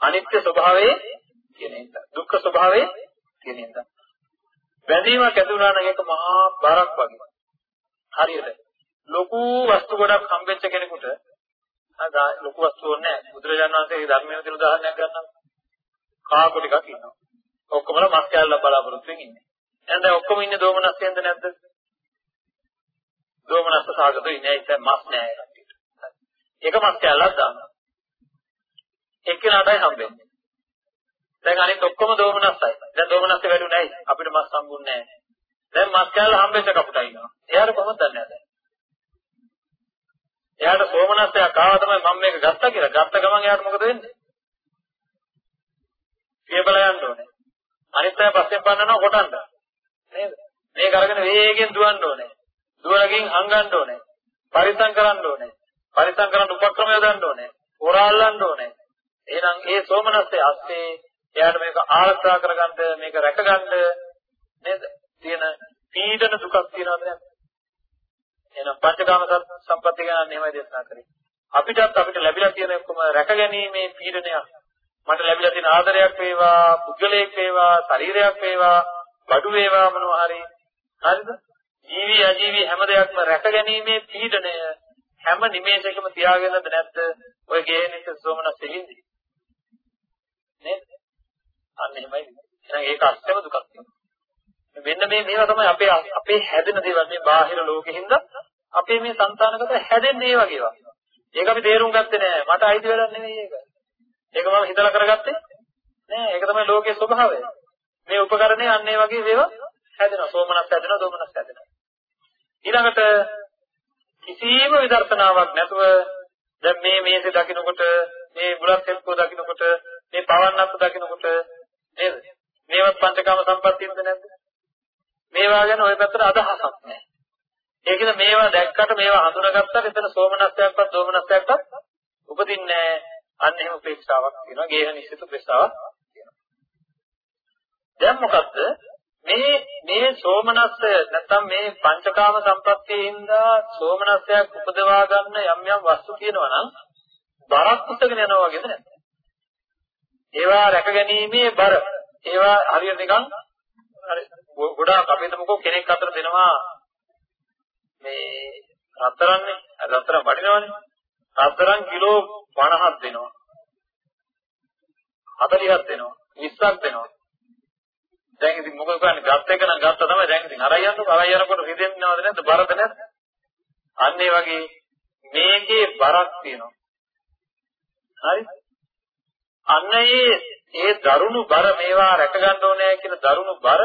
අනිත්‍ය ස්වභාවයේ තියෙන හින්දා. දුක්ඛ ස්වභාවයේ තියෙන හින්දා. බැඳීමක් ඇති වුණා නම් ඒක මහා බරක් වගේ. හරියට ලොකු වස්තු ගොඩක් හම්බෙච්ච කෙනෙකුට ලොකු වස්තු ඕනේ නැහැ. බුදුරජාණන් වහන්සේගේ ධර්මයේ තියෙන උදාහරණයක් ගන්නම්. කාකු ටිකක් ඉන්නවා. ඔක්කොමල මස් කෑල්ලක් බලාපොරොත්තු වෙමින් ඉන්නේ. එහෙනම් දැන් ඔක්කොම ඉන්නේ දෝමනස්සෙන්ද නැද්ද? දෝමනස්ස සාගතේ ඉන්නේ ඒක මස් නෑ කට්ටියට. ඒක මස් කෑල්ලක් දානවා. එක්කෙනාටයි හම්බෙන්නේ. දැන් අනිත් ඔක්කොම දෝමනස්සයි. දැන් දෝමනස්සේ වැඩුණයි අපිට මස් හම්බුන්නේ නෑ. දැන් මස් කෑල්ල හම්බෙච්ච කපුටා ඉන්නවා. එයාට කොහොමද දන්නේ නැහැ. එයාට සෝමනස්සයක් ආව තමයි මම මේක ගත්තා කියලා. ගත්ත ගමන් එයාට මොකද වෙන්නේ? පියබල යන්න ඕනේ. අනිත් අය පස්සෙන් පන්නනවා කොටන්න. නේද? මේක අරගෙන වේගෙන් දුවන්න ඕනේ. දුවලකින් හංගන්න ඕනේ. පරිසම් කරන්න ඕනේ. පරිසම් කරන්න උපක්‍රම යොදන්න ඕනේ. හොරාල්ලන්න ඕනේ. එහෙනම් ඒ සෝමනස්සේ අස්සේ එයාට මේක ආරක්ෂා කරගන්න මේක රැකගන්න නේද? තියෙන පීඩන දුකක් තියනවද නැද්ද? එහෙනම් පංචකාම සම්පත්තිය ගැන එහෙමයි දේශනා කරේ. අපිටත් අපිට ලැබිලා තියෙන ඔක්කොම රැකගැනීමේ පීඩනයක් මට ලැබිලා තියෙන ආදරයක් වේවා, පුද්ගලයෙක් වේවා, ශරීරයක් වේවා, බඩු වේවා මොනවා හරි. හරිද? ජීවි අජීවි හැම දෙයක්ම රැකගැනීමේ පීඩනය හැම නිමේෂයකම තියාගෙනද නැද්ද ඔය ගේනික සෝමනස් දෙහිඳි නේද අන්න එහෙමයි එහෙනම් ඒක අස්සම දුකක් මෙන්න මේ මේවා තමයි අපේ අපේ හැදෙන දේවල් මේ බාහිර ලෝකෙින්ද අපේ මේ సంతානගත හැදෙන්නේ ඒ වගේවා. ඒක අපි තේරුම් ගත්තේ නෑ. මට අයිති වැඩක් නෙමෙයි ඒක. ඒක මම හිතලා කරගත්තේ නෑ. ඒක තමයි ලෝකයේ ස්වභාවය. මේ උපකරණේ අන්න ඒ වගේ දේවල් හැදෙනවා. සෝමනස් හැදෙනවා, දෝමනස් හැදෙනවා. ඊළඟට කිසිම විදර්ශනාවක් නැතුව දැන් මේ මේසේ දකින්නකොට මේ බුලත් තෙම්පෝ දකින්නකොට මේ පවන්නත් දකින්නකොට නේද? මේවත් පංචකාම සම්පත්තියෙන්ද නැද්ද? මේවා ගැන ওই පැත්තට අදහසක් නැහැ. ඒකද මේවා දැක්කට මේවා හඳුනාගත්තට එතන සෝමනස්යක්වත් දෝමනස්යක්වත් උපදින්නේ නැහැ. අන්න එහෙම උපේක්ෂාවක් තියෙනවා. ගේහ නිශ්චිත උපේක්ෂාවක් තියෙනවා. දැන් මොකද්ද? මේ මේ සෝමනස්ය නැත්නම් මේ පංචකාම සම්පත්තියින්ද සෝමනස්යක් උපදවා ගන්න යම් යම් වස්තු තියෙනවා නම් බරක් උස්සගෙන යනවා වගේද නැද්ද? ඒවා රැකගැනීමේ බර. ඒවා හරියට නිකන් හරි ගොඩාක් අපි හිතමුකෝ කෙනෙක් අතර දෙනවා මේ රත්තරන්නේ රත්තරන් වටිනවනේ රත්තරන් කිලෝ 50ක් දෙනවා 40ක් දෙනවා 20ක් දෙනවා දැන් ඉතින් මොකද කරන්නේ? ගත්ත එක නම් ගත්ත තමයි. දැන් ඉතින් අරයි යනකොට අරයි යනකොට රිදෙන්නවද නැද්ද? බරද නැද්ද? අන්න ඒ වගේ මේකේ බරක් තියෙනවා. හරි? අන්න ඒ ඒ දරුණු බර මේවා රැක ගන්න ඕනේ කියන දරුණු බර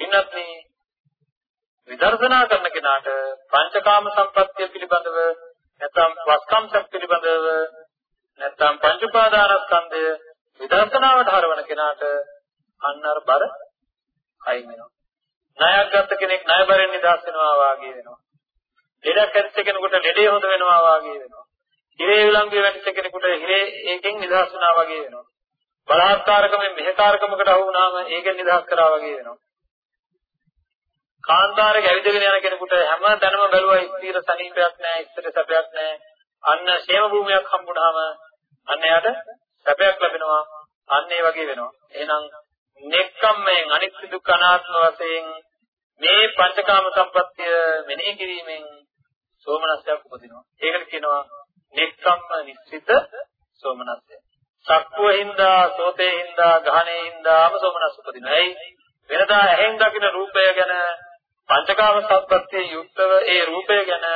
ඉන්නත් නේ විදර්ශනා කරන කෙනාට පංචකාම සම්පත්තිය පිළිබඳව නැත්නම් වස්කම්සක් පිළිබඳව නැත්නම් පංච උපාදානස්කන්ධය විදර්ශනාවට හරවන කෙනාට අන්න අර බර අයින් වෙනවා. ණයක් ගත්ත කෙනෙක් ණය බරෙන් නිදහස් වෙනවා වාගේ වෙනවා. ලෙඩක් ඇතිච්ච කෙනෙකුට ලෙඩේ හොඳ වෙනවා වාගේ වෙනවා. හිරේ විලංගුවේ වැටිච්ච කෙනෙකුට හිරේ ඒකෙන් නිදහස් වෙනවා වගේ වෙනවා. බලාත්කාරකමෙන් මෙහෙකාරකමකට අහු වුණාම ඒකෙන් නිදහස් කරා වගේ වෙනවා. කාන්තාරයක ඇවිදගෙන යන කෙනෙකුට හැම තැනම බැලුවා ස්ථිර සනීපයක් නැහැ, ස්ථිර සැපයක් නැහැ. අන්න ෂේම භූමියක් හම්බුනහම අන්න එයාට සැපයක් ලැබෙනවා. අන්න ඒ වගේ වෙනවා. එහෙනම් නෙක්ඛම්මයෙන් අනිත්‍ය දුක්ඛ අනාත්ම වශයෙන් මේ පංචකාම සම්පත්තිය මෙනෙහි කිරීමෙන් සෝමනස්සයක් උපදිනවා. ඒකට කියනවා නෙක්ඛම්ම නිස්සිත සෝමනස්සය. සක්කුවින්දා, සෝතේහින්දා, ගහනේහින්දාම සෝමනස්ස උපදිනවා. එයි වෙනදා ඇහෙන් දකින රූපය ගැන පංචකාම සම්පත්තියේ යුක්තව ඒ රූපය ගැන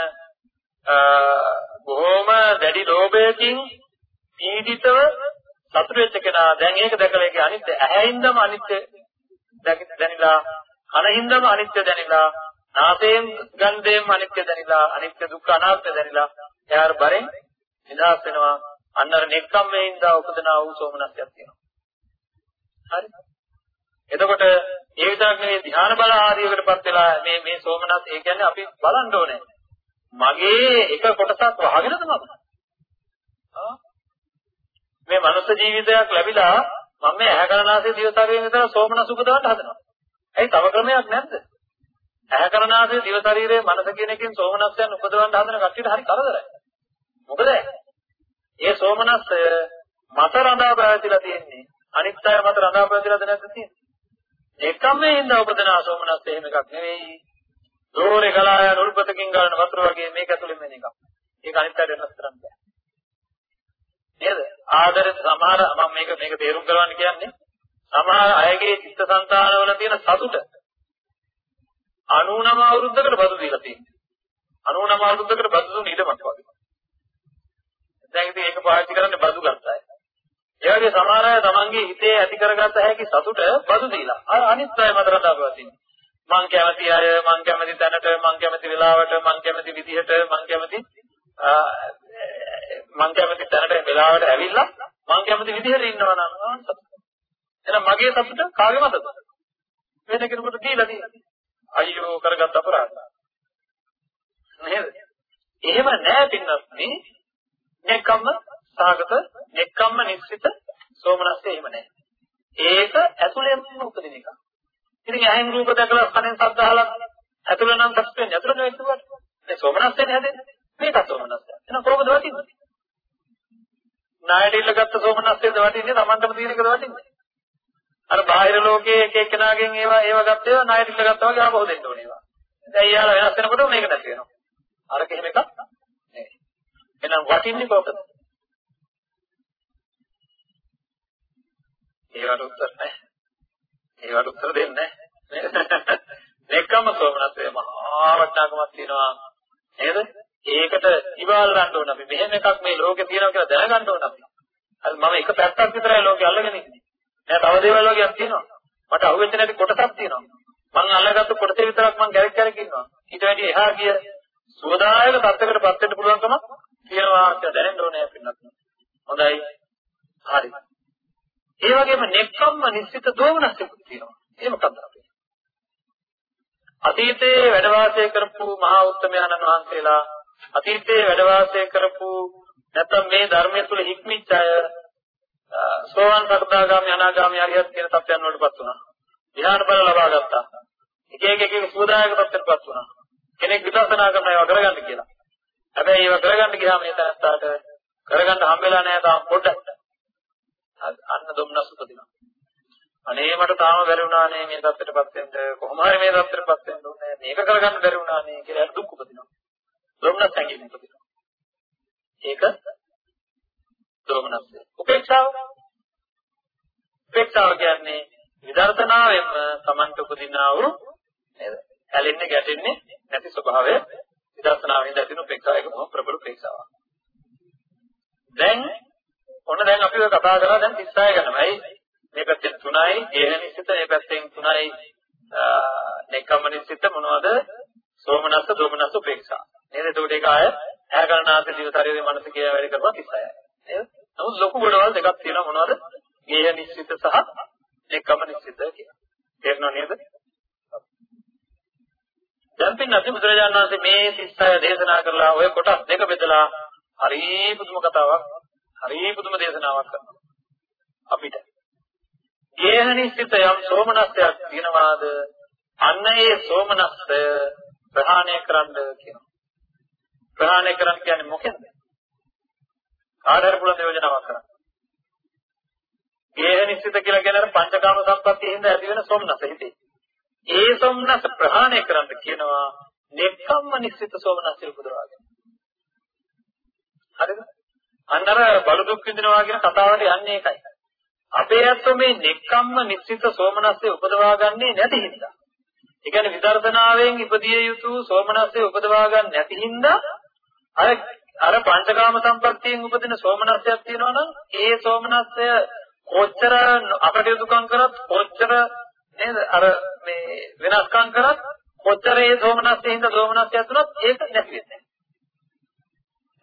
බොහොම දැඩි ලෝභයකින් පීඩිතව සතුට වෙච්ච කෙනා දැන් ඒක දැකලා ඒකේ අනිත්‍ය. ඇහැින්දම අනිත්‍ය දැනිලා කනින්දම අනිත්‍ය දැනිලා නාසයෙන් ගන්ධයෙන් අනිත්‍ය දැනිලා අනිත්‍ය දුක්ඛ අනාත්ම දැනිලා එයාට බරෙන් නිදහස් වෙනවා. අන්න අර නෙක්ඛම්මේින්ද උපදනා වූ සෝමනස්යක් තියෙනවා. හරි. එතකොට ඒ විතරක් නෙවෙයි ධ්‍යාන බල ආදීයකටපත් වෙලා මේ මේ සෝමනස් ඒ කියන්නේ අපි බලන්න ඕනේ මගේ එක කොටසක් වහගෙනද මම ආ මේ මනුස්ස ජීවිතයක් ලැබිලා මම මේ ඇහැ කරනාසේ දිවශරීරයෙන් විතර සෝමනස උපදවන්න හදනවා. ඇයි තව ක්‍රමයක් නැද්ද? ඇහැ කරනාසේ දිව ශරීරයේ මනස කියන එකෙන් සෝමනස්යන් උපදවන්න හදන කට්ටියට හරි කරදරයි. මොකද ඒ සෝමනස්ය මත රඳා පැවතිලා තියෙන්නේ. අනිත් අය මත රඳා පැවතිලාද නැද්ද තියෙන්නේ? එකම ඉඳ උපදනා සෝමනස්ය එහෙම එකක් නෙවෙයි. දෝරේ ගලා යන උල්පතකින් ගලන වතුර වගේ මේක ඇතුළේ මෙන එකක්. ඒක අනිත් අයට වෙනස් කරන්න බෑ. නේද? ආදර සමහර මම මේක මේක තේරුම් කරවන්න කියන්නේ සමහර අයගේ චිත්තසංතානවල තියෙන සතුට 99 අවුරුද්දකට බදු දීලා තියෙනවා. 99 අවුරුද්දකට බදු දුන්න ඊටමත් වගේ. දැන් ඉතින් ඒක පාවිච්චි කරන්නේ බදු ගන්නයි. ඒ වගේ සමහර අය තමන්ගේ හිතේ ඇති කරගත්ත හැකි සතුට බදු දීලා. අර අනිත් අය මත රඳාපවතිනවා. මං කැමති අය මං කැමති තැනට මං කැමති වෙලාවට මං කැමති විදිහට මං කැමති මං කැමති තැනට වෙලාවට ඇවිල්ලා මං කැමති විදිහට ඉන්නවා නම් එහෙනම් මගේ සතුට කාගේ මතද? වෙන කෙනෙකුට දීලා තියෙන්නේ අයියෝ කරගත් අපරාධ. නේද? එහෙම නැහැ පින්නත් නේ. නෙක්කම්ම සාගත නෙක්කම්ම නිශ්චිත සෝමනස්සේ එහෙම නැහැ ඒක ඇතුළෙන්ම උපදින එක ඉතින් ඇහෙන් රූප දැකලා කනෙන් ශබ්ද අහලා ඇතුළ නම් සතුට වෙන්නේ ඇතුළ නෙවෙයි ඒ සෝමනස්සේ හැදෙන්නේ මේකත් සෝමනස්ස. එහෙනම් කොහොමද වටින්නේ? ණයට ඉල්ලගත්ත සෝමනස්සේද වටින්නේ Tamanටම තියෙන එකද වටින්නේ? අර බාහිර ලෝකයේ එක එක්කෙනාගෙන් ඒවා ඒවා ගත්ත ඒවා ණයට ඉල්ලගත්තා වගේ ආපහු දෙන්න ඕනේ ඒවා. දැන් යාලා වෙනස් වෙනකොට මේක නැති වෙනවා. අරක එහෙම එකක් නෙවෙයි. එහෙනම් වටින්නේ කොහොමද? ඒවට උත්තර නැහැ. ඒවට උත්තර දෙන්නේ නැහැ. දෙකම සෝමනස්සේ මහා වටිනාකමක් තියෙනවා. නේද? ඒකට ඉවල් ගන්න ඕන අපි. මෙහෙම එකක් මේ ලෝකේ තියෙනවා කියලා දැනගන්න ඕන අපි. අද මම එක පැත්තක් විතරයි ලෝකේ අල්ලගෙන ඉන්නේ. නෑ තව දේවල් වගේක් තියෙනවා. මට අහුවෙච්ච නැති කොටසක් තියෙනවා. මං අල්ලගත්ත කොටසේ විතරක් මං ගැරක් ගැරක් ඉන්නවා. ඊට වැඩි එහා ගිය සුවදායක තත්ත්වයකට පත් වෙන්න පුළුවන්කම තියෙනවා කියලා දැනෙන්න ඕනේ අපිට. හොඳයි. හරි. ඒ වගේම නෙක්ඛම්ම නිශ්චිත දෝමනස්සිකුත් තියෙනවා. ඒ මොකක්ද අපි? අතීතයේ වැඩ වාසය කරපු මහා උත්තමයන්න් වහන්සේලා අතීතයේ වැඩ වාසය කරපු නැත්නම් මේ ධර්මයේ තුල හික්මිච්ච අය සෝවාන් සකදාගාමි අනාගාමි අරියත් කියන තත්ත්වයන් වලටපත් වුණා. ධ්‍යාන බල ලබා ගත්තා. එක එක එක එක සුවදායක තත්ත්වයටපත් වුණා. කෙනෙක් විදර්ශනා කරන ඒවා කරගන්න කියලා. හැබැයි ඒවා කරගන්න ගියාම ඒ තරත්තාට කරගන්න හම්බෙලා නැහැ තාම පොඩ්ඩක්. අන්න දුම්නස් උපදිනවා. අනේ මට තාම බැරි වුණානේ මේ தත්ත්වයටපත් වෙන්න කොහොම හරි මේ தත්ත්වයටපත් වෙන්න ඕනේ මේක කරගන්න බැරි වුණානේ කියලා දුක් උපදිනවා. දුම්නස් සංගීත උපදිනවා. ඒක දෝමනස්ය. උපේක්ෂාව. උපේක්ෂාව කියන්නේ විදර්ශනාවෙන් Tamanට උපදිනා වූ නේද? ඇලෙන්නේ ගැටෙන්නේ නැති ස්වභාවය විදර්ශනාවෙන් දැතින උපේක්ෂාව එක බොහොම ප්‍රබල උපේක්ෂාවක්. දැන් ඔන්න දැන් අපි ඔය කතා කරලා දැන් 36 ගන්නමයි. මේ පැත්තෙන් 3යි, ගේහනිසිත මේ පැත්තෙන් 3යි නෙකමනිසිත මොනවද? සෝමනස්ස, දෝමනස්ස, උපේක්ෂා. නේද? ඒකට ඒක ආය ඇහැ ගණනාත දිවතරයේ මනස කියලා වැඩ කරපුවා 36යි. නේද? නමුත් ලොකු ගොඩවල් දෙකක් තියෙනවා මොනවද? ගේහනිසිත සහ නෙකමනිසිත කියලා. තේරෙනව නේද? දැන් පින්නත් බුදුරජාණන් වහන්සේ මේ 36 දේශනා කරලා ඔය කොටස් දෙක බෙදලා හරි පුදුම කතාවක් හරි පුදුම දේශනාවක් කරනවා අපිට. ගේහනිස්සිත යම් සෝමනස්සයක් තියනවාද අන්න ඒ සෝමනස්සය ප්‍රහාණය කරන්න කියනවා. ප්‍රහාණය කරන්න කියන්නේ මොකෙන්ද? ආධාර පුල යෝජනාවක් කරන්න. ගේහනිස්සිත කියලා කියන පංචකාම සම්පත්තිය හින්දා ඇති වෙන සෝමනස්ස හිතේ. ඒ සෝමනස්ස ප්‍රහාණය කරන්න කියනවා නෙක්ඛම්ම නිස්සිත සෝමනස්ස උපදවාගෙන. හරිද? අන්නර බල දුක් විඳිනවා කියන කතාවට යන්නේ ඒකයි. අපේ ඇත්තෝ මේ නෙක්ඛම්ම නිස්සිත සෝමනස්සේ උපදවා ගන්නේ නැති හින්දා. ඒ කියන්නේ විදර්ශනාවෙන් ඉපදිය යුතු සෝමනස්සේ උපදවා ගන්න නැති හින්දා අර අර පංචකාම සම්පත්තියෙන් උපදින සෝමනස්සයක් තියෙනවා නම් ඒ සෝමනස්සය කොච්චර අපටයුතුකම් කරත් කොච්චර නේද අර මේ වෙනස්කම් කරත් කොච්චර ඒ සෝමනස්සේ හින්දා සෝමනස්සයක් තුනත් ඒක නැති වෙන්නේ නැහැ.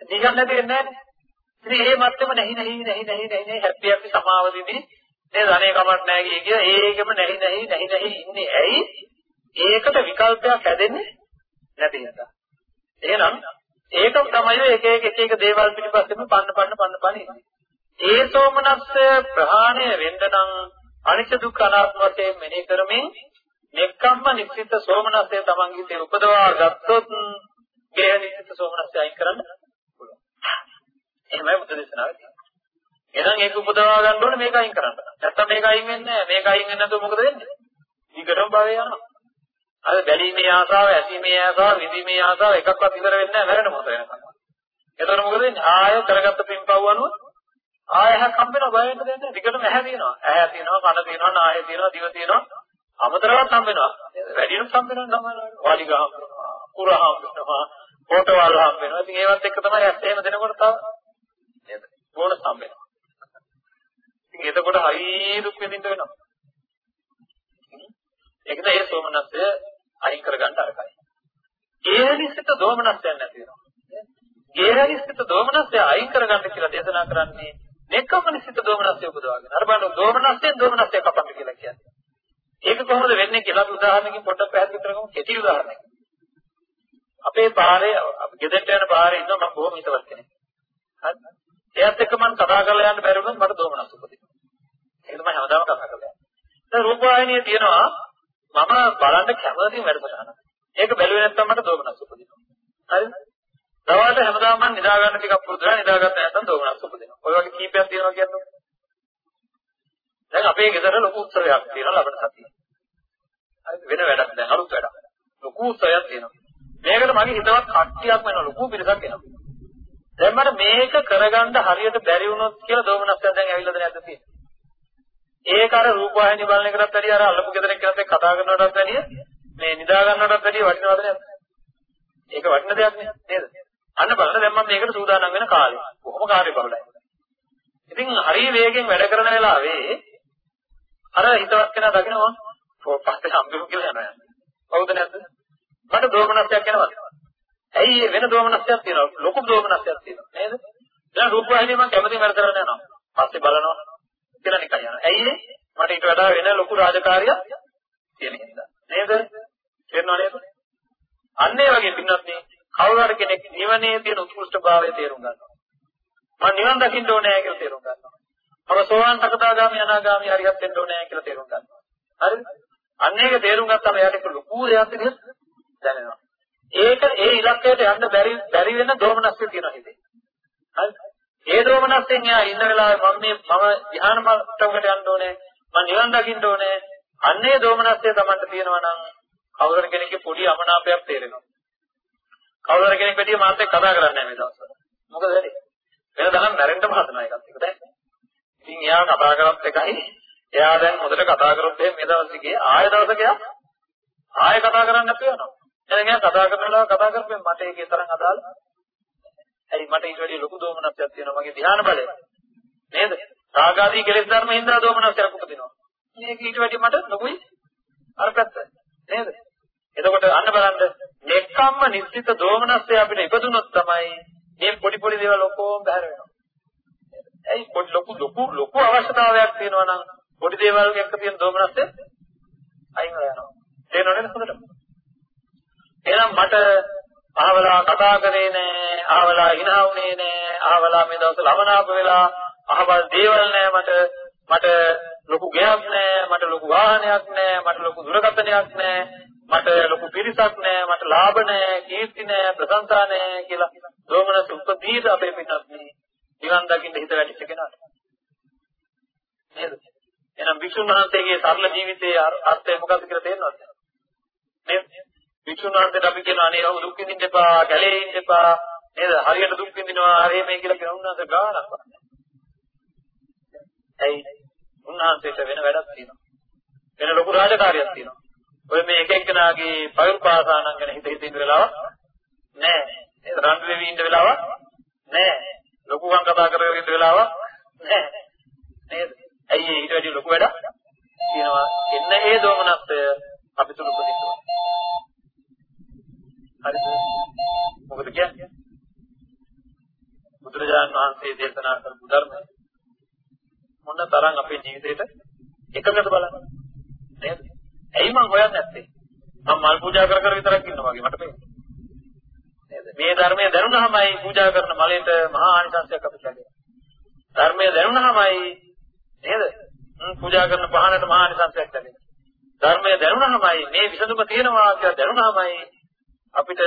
නිකන් නැති වෙන්නේ නැහැ. ඉතින් ඒ මත්තම නැහි නැහි නැහි නැහි නැහි හැපි හැපි සමාවදීදී නේද අනේ කමක් නැහැ කිය කිය. ඒකම නැහි නැහි නැහි නැහි ඉන්නේ. ඇයි? ඒකට විකල්පයක් හැදෙන්නේ නැති නිසා. එහෙනම් ඒකම තමයි එක එක එක එක දේවල් පිටිපස්සෙම පන්න පන්න පන්න පන්න ඉන්නේ. ඒ සෝමනස්ස ප්‍රහාණය වෙන්න නම් අනිත්‍ය දුක්ඛ අනාත්ම වශයෙන් මෙනෙහි කරමින් නෙක්ඛම්ම නිශ්චිත සෝමනස්සේ තමන්ගේ තේ උපදවා ගත්තොත් ගේ නිශ්චිත සෝමනස්සේ අයින් කරන්න එහෙමයි බුද්ධ දේශනාවේ තියෙන්නේ. එහෙනම් ඒක උපදවා ගන්න ඕනේ මේක අයින් කරන්න. නැත්තම් මේක අයින් වෙන්නේ නැහැ. මේක අයින් වෙන්නේ නැතුව මොකද වෙන්නේ? ඊකටම භවය යනවා. අර බැලීමේ ආසාව, ඇසීමේ ආසාව, විඳීමේ ආසාව එකක්වත් ඉවර වෙන්නේ නැහැ මැරෙන මොහොත වෙනකම්. එතකොට මොකද වෙන්නේ? ආය කරගත්ත පින්පව් අනුව ආය හැක් හම්බෙනවා බය වෙන්න දෙන්නේ නැහැ. ටිකටම ඇහැ තියෙනවා. ඇහැ තියෙනවා, කන තියෙනවා, නාය තියෙනවා, දිව තියෙනවා. අමතරවත් හම්බෙනවා. වැඩිනම් හම්බෙනවා නම් වාලිගා හම්බෙනවා, කුරා හම්බෙනවා, ෆෝටෝවල් හම්බෙනවා. ඉතින් ඒවත් එක්ක තමයි ඇස් එහෙම දෙනකොට තව නේද? බෝනස් හම්බ වෙනවා. ඉතින් එතකොට හරි දුක් විඳින්න වෙනවා. ඒකද ඒ සෝමනස්ය අයින් කරගන්න අරකයි. ගේහලිසිත දෝමනස්යක් නැති වෙනවා. ගේහලිසිත දෝමනස්ය අයින් කරගන්න කියලා දේශනා කරන්නේ නෙක්කමනිසිත දෝමනස්ය උපදවාගෙන. අර බලන්න දෝමනස්යෙන් දෝමනස්ය කපන්න කියලා කියන්නේ. ඒක කොහොමද වෙන්නේ කියලා උදාහරණකින් පොඩ්ඩක් පැහැදිලි කරගමු. කෙටි උදාහරණයක්. අපේ පාරේ ගෙදරට යන පාරේ ඉන්න මම බොහොම හිතවත් කෙනෙක්. හරි. එයාත් එක්ක මම කතා කරලා යන්න බැරි වුණොත් මට දෝමනස් උපදිනවා. ඒක තමයි හැමදාම කතා කරලා යන්නේ. දැන් රූපවාහිනිය තියෙනවා මම බලන්න කැමති වැඩසටහන. ඒක බැලුවේ නැත්නම් මට දෝමනස් උපදිනවා. හරිද? දවල්ට හැමදාම මම නිදා ගන්න ටිකක් පුරුදු වෙලා නිදාගත්ත නැත්නම් දෝමනස් උපදිනවා. ඔය වගේ කීපයක් තියෙනවා කියන්නේ. දැන් අපේ ගෙදර ලොකු උත්සවයක් තියෙනවා ලබන සතියේ. හරි වෙන වැඩක් දැන් අලුත් වැඩක්. ලොකු උත්සවයක් තියෙනවා. මේකට මගේ හිතවත් කට්ටියක් වෙනවා ලොකු පිරිසක් එනවා. දැන් මට මේක කරගන්න හරියට බැරි වුණොත් කියලා දෝමනස්යක් දැන් ඇවිල්ලාද නැද්ද තියෙන්නේ. ඒක අර රූපවාහිනිය බලන එකටත් වැඩිය අර අල්ලපු ගෙදරක් කියනත් එක්ක කතා කරනවටත් වැඩිය මේ නිදා ගන්නවටත් වැඩිය වටිනවද නැද්ද? ඒක වටින දෙයක් නේද? අන්න බලන්න දැන් මම මේකට සූදානම් වෙන කාලේ. කොහොම කාර්ය බලයි. ඉතින් හරිය වේගෙන් වැඩ කරන වෙලාවේ අර හිතවත් කෙනා දකිනවා පස්සේ හම්බෙමු කියලා යනවා. හවුද නැද්ද? මට දෝමනස්යක් එනවා. ඇයි වෙන දෝමනස්යක් තියෙනවා? ලොකු දෝමනස්යක් තියෙනවා නේද? දැන් රූපවාහිනිය මම කැමතිම වැඩ කරන්න යනවා. පස්සේ බලනවා කියලා නිකන් යනවා. ඇයි මට ඊට වඩා වෙන ලොකු රාජකාරියක් තියෙන හින්දා. නේද? තේරෙනව නේද? අන්න ඒ වගේ පින්නත් නේ කවුරු හරි කෙනෙක් නිවනේ තියෙන උත්කෘෂ්ඨභාවය තේරුම් ගන්නවා. මම නිවන් දකින්න ඕනේ කියලා තේරුම් ගන්නවා. මම සෝවාන් සකදාගාමි අනාගාමි හරියට වෙන්න ඕනේ කියලා තේරුම් ගන්නවා. හරිද? අන්න ඒක තේරුම් ගත්තම එයාට ඒක ලොකු දෙයක් විදිහට දැනෙනවා. ඒක ඒ ඉලක්කයට යන්න බැරි බැරි වෙන දෝමනස්ය තියෙනවා හිතේ. හරිද? ඒ දෝමනස්යෙන් එයා ඉන්න වෙලාවේ මම මේ මම ධ්‍යාන මට්ටමකට යන්න ඕනේ. මම නිවන් දකින්න ඕනේ. අන්නේ දෝමනස්ය Tamanට තියෙනවා නම් කවුරු කෙනෙක්ගේ පොඩි අමනාපයක් තේරෙනවා. කවුරු කෙනෙක් පැටිය මාත් එක්ක කතා කරන්නේ නැහැ මේ දවස්වල. මොකද වෙන්නේ? වෙන දහම් මැරෙන්න හදනවා එකත් එක දැන්. ඉතින් එයා කතා කරත් එකයි එයා දැන් හොඳට කතා කරොත් එහෙනම් මේ දවස්වලගේ ආය දවසක ආය කතා කරන්න නැතුව යනවා. දැන් එයා කතා කරනවා කතා කරපෙන් මට ඒකේ තරම් අදාළ ඇයි මට ඊට වැඩිය ලොකු දෝමනස්යක් තියෙනවා මගේ ධ්‍යාන බලය. නේද? රාගාදී කෙලෙස් ධර්ම හින්දා දෝමනස්යක් උපදිනවා. මේක ඊට වැඩිය මට ලොකුයි අර පැත්ත. නේද? එතකොට අන්න බලන්න නෙක්ඛම්ම නිශ්චිත දෝමනස්ය අපිට ඉපදුනොත් තමයි මේ පොඩි පොඩි දේවල් ඔක්කොම බැහැර වෙනවා. ඇයි පොඩි ලොකු ලොකු ලොකු අවශ්‍යතාවයක් තියෙනවා නම් පොඩි දේවල් එක්ක තියෙන දෝමනස්ය අයින් වෙනවා. තේරෙනවද හොඳට? එහෙනම් මට අහවලා කතා කරේ නෑ, අහවලා hina වුණේ නෑ, අහවලා මේ දවස් ලවනාප වෙලා අහවල් දේවල් නෑ මට මට ලොකු ගයක් නෑ, මට ලොකු වාහනයක් නෑ, මට ලොකු දුරකථනයක් නෑ, මට ලොකු පිරිසක් නෑ, මට ලාභ නෑ, කීර්ති නෑ, ප්‍රශංසා නෑ කියලා දෝමනස උපදීත අපේ පිටත් නේ. නිවන් දකින්න හිත වැඩිච්ච කෙනාට. නේද? එහෙනම් විසුණු වහන්සේගේ සරල ජීවිතයේ අර්ථය මොකක්ද කියලා තේරෙනවද? නේද? විසුණු වහන්සේට අපි කියනවා අනේ ඔහු දුක් විඳින්න එපා, ගැලේ ඉන්න එපා. නේද? හරියට දුක් විඳිනවා, හරිය මේ කියලා කියන උන්වහන්සේ ගානක් වන්නේ. ඇයි? උන්වහන්සේට වෙන වැඩක් තියෙනවා. වෙන ලොකු රාජකාරියක් තියෙනවා. ඔය මේ එක එක්කනාගේ පවිර්පාසානං ගැන හිත හිත ඉන්න වෙලාවක් නෑ. නේද? රණ්ඩු වෙවි ඉන්න වෙලාවක් නෑ. ලොකුවන් කතා කරගෙන ඉන්න වෙලාවක් නෑ. නේද? ඇයි ඊට වැඩි ලොකු වැඩක් තියෙනවා. එන්න ඒ දෝමනස්ය අපි තුල උපදිනවා. හරිද? මොකද කියන්නේ? බුදුරජාණන් වහන්සේ දේශනා කරපු ධර්මය මොන තරම් අපේ ජීවිතේට එකකට බලන්න. නේද? ඇයි මං හොයන්නේ නැත්තේ? මම මල් පූජා කර කර විතරක් ඉන්නවා වගේ මට පේන්නේ. නේද? මේ ධර්මය දැනුණාමයි පූජා කරන මලයට මහා ආනිසංසයක් අපිට ලැබෙනවා. ධර්මය දැනුණාමයි නේද? පූජා කරන පහනට මහා ආනිසංසයක් ලැබෙනවා. ධර්මය දැනුණාමයි මේ විසඳුම තියෙනවා කියලා දැනුණාමයි අපිට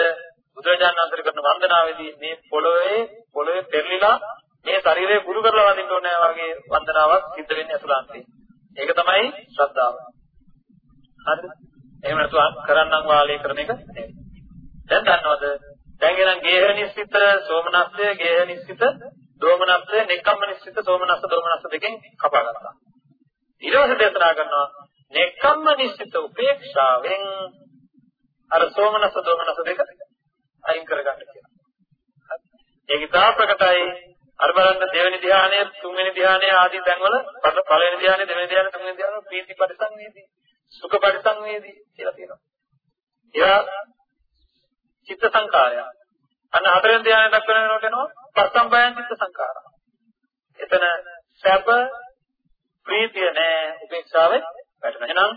බුදුරජාණන් වහන්සේ කරන වන්දනාවේදී මේ පොළොවේ පොළොවේ පෙරලිලා මේ ශරීරය කුරු කරලා වඳින්න ඕනේ වගේ වන්දනාවක් සිද්ධ වෙන්නේ අතුලාන්තේ. ඒක තමයි ශ්‍රද්ධාව. හරිද? එහෙම නැතුව කරන්නම් වාලේ කරන එක නෙවෙයි. දැන් දන්නවද? දැන් එනම් ගේහ නිස්සිත, සෝමනස්සය, ගේහ නිස්සිත, දෝමනස්සය, නෙක්ඛම්ම නිස්සිත, සෝමනස්ස, දෝමනස්ස දෙකෙන් කපා ගත්තා. ඊට පස්සේ දේශනා කරනවා නෙක්ඛම්ම නිස්සිත උපේක්ෂාවෙන් අර සෝමනස්ස, දෝමනස්ස දෙක අයින් කරගන්න කියලා. ඒක ඉතා ප්‍රකටයි අර බලන්න දෙවෙනි ධ්‍යානය තුන්වෙනි ධ්‍යානය ආදී තැන්වල පළවෙනි ධ්‍යානය දෙවෙනි ධ්‍යානය තුන්වෙනි ධ්‍යානය ප්‍රීති පරිසංවේදී සුඛ පරිසංවේදී කියලා තියෙනවා. ඒවා චිත්ත සංකාරය. අන්න හතරෙන් ධ්‍යානය දක්වන වෙනකොට එනවා පස්සම්බයන් චිත්ත සංකාරය. එතන සැප ප්‍රීතිය නෑ උපේක්ෂාවෙන් වැටෙනවා. එහෙනම්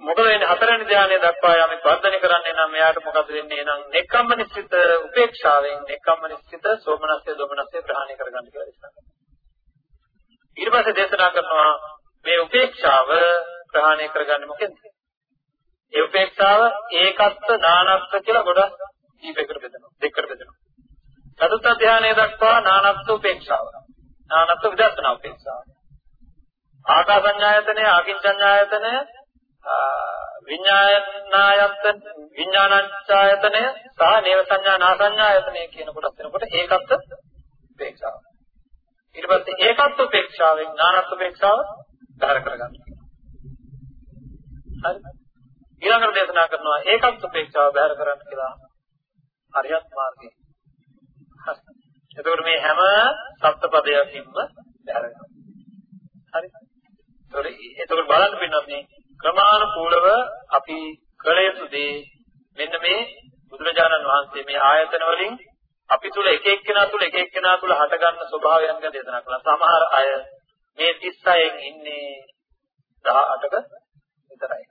මොකද වෙන්නේ හතරවෙනි ධ්‍යානය දක්වා යමෙක් වර්ධනය කරන්නේ නම් එයාට මොකද වෙන්නේ නම් නෙක්ඛම්ම නිස්සිත උපේක්ෂාවෙන් නෙක්ඛම්ම නිස්සිත සෝමනස්සේ දොමනස්සේ ප්‍රහාණය කරගන්න කියලා දේශනා කරනවා. ඊට පස්සේ දේශනා කරනවා මේ උපේක්ෂාව ප්‍රහාණය කරගන්නේ මොකෙන්ද? ඒ උපේක්ෂාව ඒකත්ව නානත්ව කියලා ගොඩක් කීපයකට බෙදෙනවා. දෙකකට බෙදෙනවා. චතුර්ථ ධ්‍යානයේ දක්වා නානත්ව උපේක්ෂාව. නානත්ව විදර්ශනා උපේක්ෂාව. ආකාසඤ්ඤායතනය, ආකින්චඤ්ඤායතනය විඥානායතන විඥානංචායතනය සහ නේව සංඥා නාසඤ්ඤායතනය කියන කොටස් වෙනකොට ඒකත් උපේක්ෂාව. ඊට පස්සේ ඒකත් උපේක්ෂාවෙන් ඥානත් උපේක්ෂාව ධාර කරගන්න. හරි. ඊළඟට දේශනා කරනවා ඒකත් උපේක්ෂාව බැහැර කරන්න කියලා හරියත් මාර්ගය. හරි. එතකොට මේ හැම සත්පදයකින්ම බැහැර කරනවා. හරි. එතකොට බලන්න පින්නත් මේ ක්‍රමානුකූලව අපි කළ යුතු දේ මෙන්න මේ බුදුරජාණන් වහන්සේ මේ ආයතන වලින් අපි තුල එක එක්කෙනා තුල එක එක්කෙනා තුල හටගන්න ස්වභාවයන් ගැන දේශනා කළා. සමහර අය මේ 36න් ඉන්නේ 18ක විතරයි.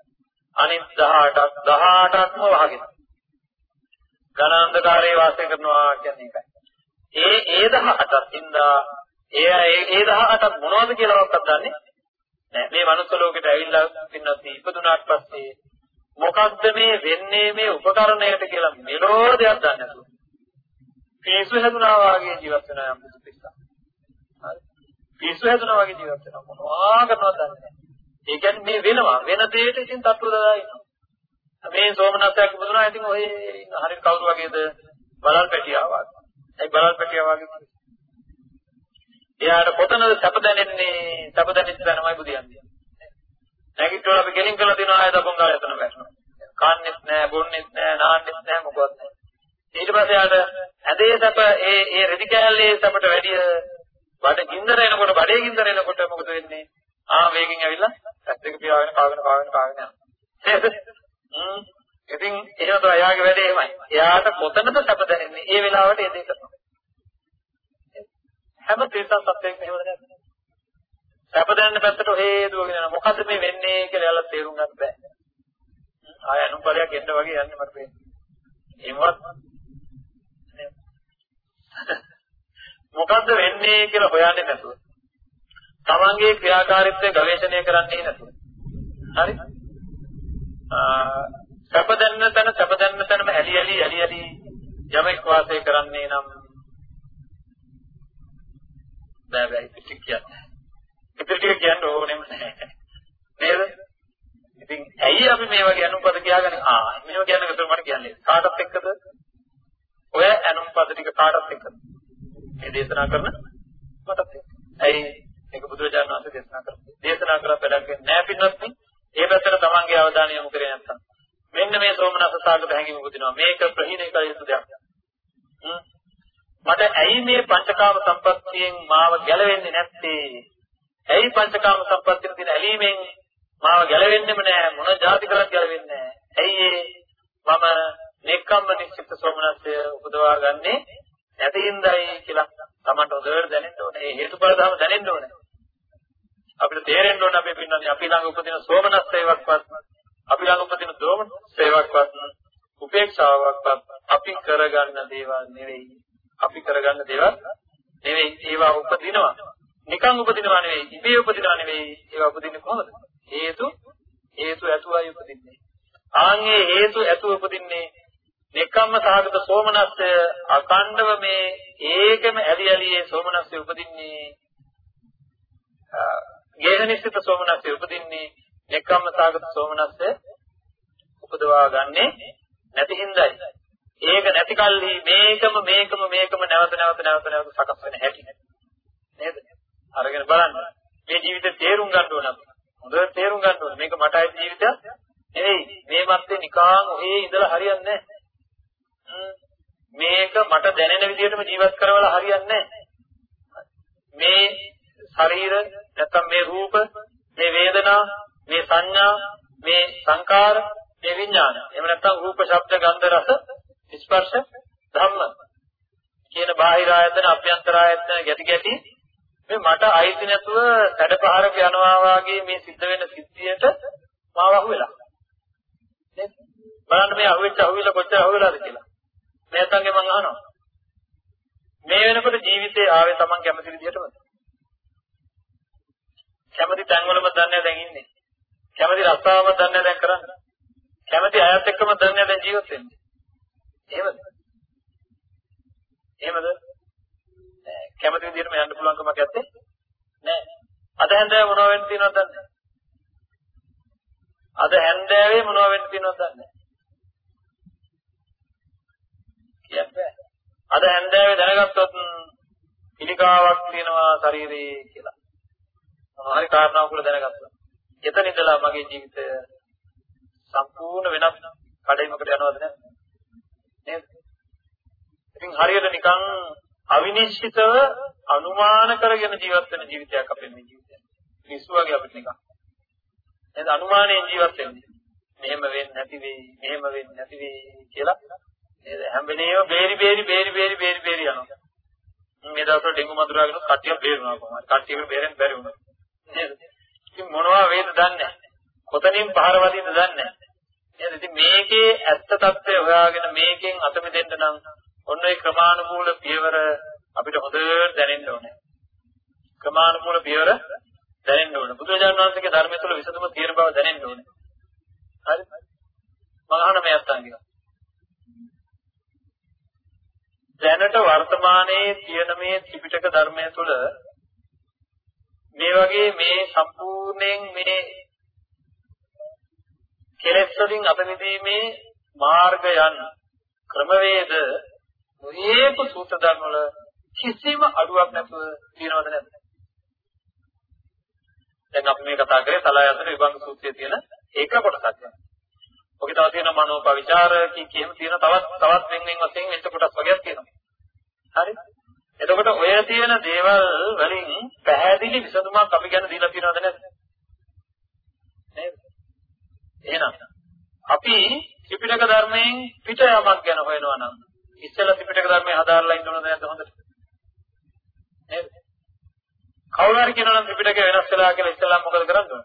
අනිත් 18ක් 18ක්ම වහගෙන. ඝනාන්ධකාරයේ වාසය කරනවා කියන්නේ ඒකයි. ඒ ඒ 18ක් ඉඳලා ඒ ඒ 18ක් මොනවද කියලාවත් දන්නේ නෑ. මේ මනුස්ස ලෝකෙට ඇවිල්ලා පින්නත් ඉපදුනාට පස්සේ මොකද්ද මේ වෙන්නේ මේ උපකරණයට කියලා මෙලෝ දෙයක් දන්නේ නැතුව. පිස්සු හැදුනා වගේ ජීවත් වෙනවා යම් කිසි පිස්සක්. හරි. පිස්සු හැදුනා වගේ ජීවත් වෙනවා මොනවා කරනවද දන්නේ නැහැ. ඒ කියන්නේ මේ වෙනවා වෙන දෙයකට ඉතින් තත්ත්ව දලා ඉන්නවා. මේ සෝමනස්සයක් බුදුනා ඉතින් ඔය හරියට කවුරු වගේද බලල් පැටියා වගේ. ඒ බලල් පැටියා වගේ. එයාට කොතනද සැප දැනෙන්නේ? සැප දැනෙච්ච තැනමයි බුදියන්නේ. නැගිටවල අපි ගෙලින් කරලා දෙනවා ආය දපොන් ගාලා එතන වැටෙනවා. කන්නේත් නැහැ, බොන්නේත් නැහැ, නාන්නෙත් නැහැ මොකවත් නැහැ. ඊට පස්සේ යාට ඇදේ සැප ඒ ඒ රෙදි කෑල්ලේ සැපට වැඩිය බඩ ගින්දර එනකොට බඩේ ගින්දර එනකොට මොකද වෙන්නේ? ආ වේගෙන් ඇවිල්ලා ඇස් දෙක පියාගෙන කාගෙන කාගෙන කාගෙන යනවා. හ්ම්. ඉතින් එහෙම තමයි එයාගේ වැඩේ එහෙමයි. එයාට කොතනද සැප දැනෙන්නේ? ඒ වෙලාවට ඒ දේ කරනවා. හැම තේසක් සත්‍යයක් එහෙමද නැද්ද? සැප දැනෙන පැත්තට හේතුවගෙන යනවා. මොකද්ද මේ වෙන්නේ කියලා යාලා තේරුම් ගන්න බෑ. ආය අනුපලයක් එන්න වගේ යන්නේ මට පේන්නේ. එහෙමවත් මොකද්ද වෙන්නේ කියලා හොයන්නේ නැතුව. තමන්ගේ ක්‍රියාකාරීත්වය ගවේෂණය කරන්නේ නැතුව. හරි? සැප දැනන තැන සැප දැනන තැනම ඇලි ඇලි ඇලි ඇලි යමෙක් වාසය කරන්නේ නම් බෑ බෑ ඉතින් කියන්නේ. ඉතින් ටික කියන්න ඕනෙම නැහැ. නේද? ඉතින් ඇයි අපි මේ වගේ අනුපද කියාගන්නේ? ආ මේව කියන්නේ කොතන මට කියන්නේ. කාටත් එක්කද? ඔය අනුපද ටික කාටත් එක්කද? මේ දේශනා කරන මටත් එක්ක. ඇයි මේක බුදුරජාණන් වහන්සේ දේශනා කරන්නේ? දේශනා කරලා වැඩක් නැහැ පින්වත්නි. ඒ පැත්තට තමන්ගේ අවධානය යොමු කරේ නැත්තම්. මෙන්න මේ සෝමනස්ස සාගත හැඟීම උපදිනවා. මේක ප්‍රහීනය කළ යුතු දෙයක්. මට ඇයි මේ පංචකාම සම්පත්තියෙන් මාව ගැලවෙන්නේ නැත්තේ? ඇයි පංචකාම සම්පත්තියෙන් තියෙන ඇලීමෙන් මාව ගැලවෙන්නෙම නෑ මොන જાති කරත් ගැලවෙන්නේ නෑ. ඇයි මම නෙක්ඛම්ම නිශ්චිත සෝමනස්සය උපදවා ගන්නේ නැතිඳයි කියලා Tamanට හොඳට දැනෙන්න ඕනේ. ඒ හේතුඵල ධර්ම දැනෙන්න ඕනේ. අපිට තේරෙන්න ඕනේ අපි පින්නන්නේ අපි ළඟ උපදින සෝමනස්සයවක්වත් අපි ළඟ උපදින දෝමන සේවක්වත් උපේක්ෂාවක්වත් අපි කරගන්න දේවල් නෙවෙයි. අපි කරගන්න දේවල් නෙවෙයි ඒවා උපදිනවා. නිකන් උපදිනවා නෙවෙයි, ඉබේ උපදිනවා නෙවෙයි. ඒවා උපදින්නේ කොහොමද? හේතු හේතු ඇතුවයි උපදින්නේ. ආන්ගේ හේතු ඇතුව උපදින්නේ නිකම්ම සහගත සෝමනස්සය අකණ්ඩව මේ ඒකම ඇලි ඇලියේ සෝමනස්සය උපදින්නේ. ගේහනිස්සිත සෝමනස්සය උපදින්නේ නිකම්ම සහගත සෝමනස්සය උපදවා ගන්නේ නැති හින්දායි. ඒක නැති කල්හි මේකම මේකම මේකම නැවත නැවත නැවත නැවත සකස් වෙන හැටි නේද? අරගෙන බලන්න. මේ ජීවිතේ තේරුම් ගන්න ඕන අපි හොඳට තේරුම් ගන්න ඕන. මේක මට ආයේ ජීවිතයක් නෙවෙයි. මේ මැත්තේ නිකාන් ඔහේ ඉඳලා හරියන්නේ මේක මට දැනෙන විදිහටම ජීවත් කරවලා හරියන්නේ මේ ශරීර නැත්නම් මේ රූප මේ වේදනා මේ සංඥා මේ සංකාර මේ විඥාන. එහෙම නැත්නම් රූප ශබ්ද ගන්ධ රස ස්පර්ශ ධම්ම කියන බාහිර ආයතන අභ්‍යන්තර ආයතන ගැටි ගැටි මේ මට අයිති නැතුව සැඩපහරක යනවා වාගේ මේ සිද්ධ වෙන සිද්ධියට මාව අහුවෙලා. නේද? බලන්න මේ අහුවෙච්ච අහුවිලා කොච්චර අහුවෙලාද කියලා. මේ අතංගේ මම අහනවා. මේ වෙනකොට ජීවිතේ ආවේ Taman කැමති විදිහටමද කැමති තැන්වලම දන්නේ දැන් ඉන්නේ. කැමති රස්සාවම දන්නේ දැන් කරන්නේ. කැමති අයත් එක්කම දන්නේ දැන් ජීවත් වෙන්නේ. එහෙමද? එහෙමද? කැමති විදිහටම යන්න පුළුවන්කමක් නැත්තේ? නෑ. අද හැන්දෑව මොනව වෙන්න තියෙනවද දන්නේ? අද හැන්දෑවේ මොනව වෙන්න තියෙනවද දන්නේ නැහැ. කියන්නේ අද හැන්දෑවේ දැනගත්තොත් පිළිකාවක් තියෙනවා ශරීරේ කියලා. මොනවා හරි කාරණාවක් උල දැනගත්තා. එතන ඉඳලා මගේ ජීවිතය සම්පූර්ණ වෙනස් කඩේමකට යනවද නැද්ද? නේද? ඉතින් හරියට නිකන් අවිනිශ්චිතව අනුමාන කරගෙන ජීවත් වෙන ජීවිතයක් අපේ මේ ජීවිතය. මිනිස්සු වගේ අපිට නිකන්. නේද? අනුමානයෙන් ජීවත් වෙන්නේ. මෙහෙම වෙන්නේ නැති වෙයි, මෙහෙම වෙන්නේ නැති වෙයි කියලා නේද? හැම වෙලේම බේරි බේරි බේරි බේරි බේරි බේරි යනවා. මේ දවස්වල ඩෙන්ගු මදුරාගෙන කට්ටිය බේරුණා කොහොමද? කට්ටියකට බේරෙන්න බැරි වුණා. නේද? ඉතින් මොනවා වේද දන්නේ නැහැ. කොතනින් පහර වදින්ද දන්නේ නැහැ. නේද? ඉතින් මේකේ ඇත්ත తත්වය හොයාගෙන මේකෙන් අත මෙදෙන්න නම් ඔන්න ඒ ක්‍රමානුකූල පියවර අපිට හොඳට දැනෙන්න ඕනේ. ක්‍රමානුකූල පියවර දැනෙන්න ඕනේ. බුදුරජාණන් වහන්සේගේ ධර්මය තුළ විසඳුම තියෙන බව දැනෙන්න ඕනේ. හරිද? මම අහන මේ අත්තන්ගේ. දැනට වර්තමානයේ තියෙන මේ ත්‍රිපිටක ධර්මය තුළ මේ වගේ මේ සම්පූර්ණයෙන් මේ කෙලෙස් වලින් අත මිදීමේ මාර්ගයන් ක්‍රමවේද මොහේතු සූත්‍ර ධර්ම වල කිසිම අඩුවක් නැතුව තියෙනවද නැද්ද? දැන් අපි මේ කතා කරේ තලායතන විභංග සූත්‍රයේ තියෙන ඒක කොටසක්. ඔකේ තව තියෙන මනෝපවිචාර කී කියම තියෙන තවත් තවත් වෙන වෙන වශයෙන් මෙච්ච කොටස් වගේක් තියෙනවා. හරි? එතකොට ඔය තියෙන දේවල් වලින් පැහැදිලි විසඳුමක් අපි ගැන දීලා තියෙනවද නැද්ද? නේද? එහෙනම් අපි ත්‍රිපිටක ධර්මයෙන් පිට යමක් ගැන හොයනවා නම් ඉස්සෙල්ලා ත්‍රිපිටක ධර්මය හදාarලා ඉන්න ඕනද නැද්ද හොඳට? නේද? කවුරු හරි කියනවා නම් ත්‍රිපිටකය වෙනස් වෙලා කියලා ඉස්සෙල්ලා මොකද කරන්න ඕන?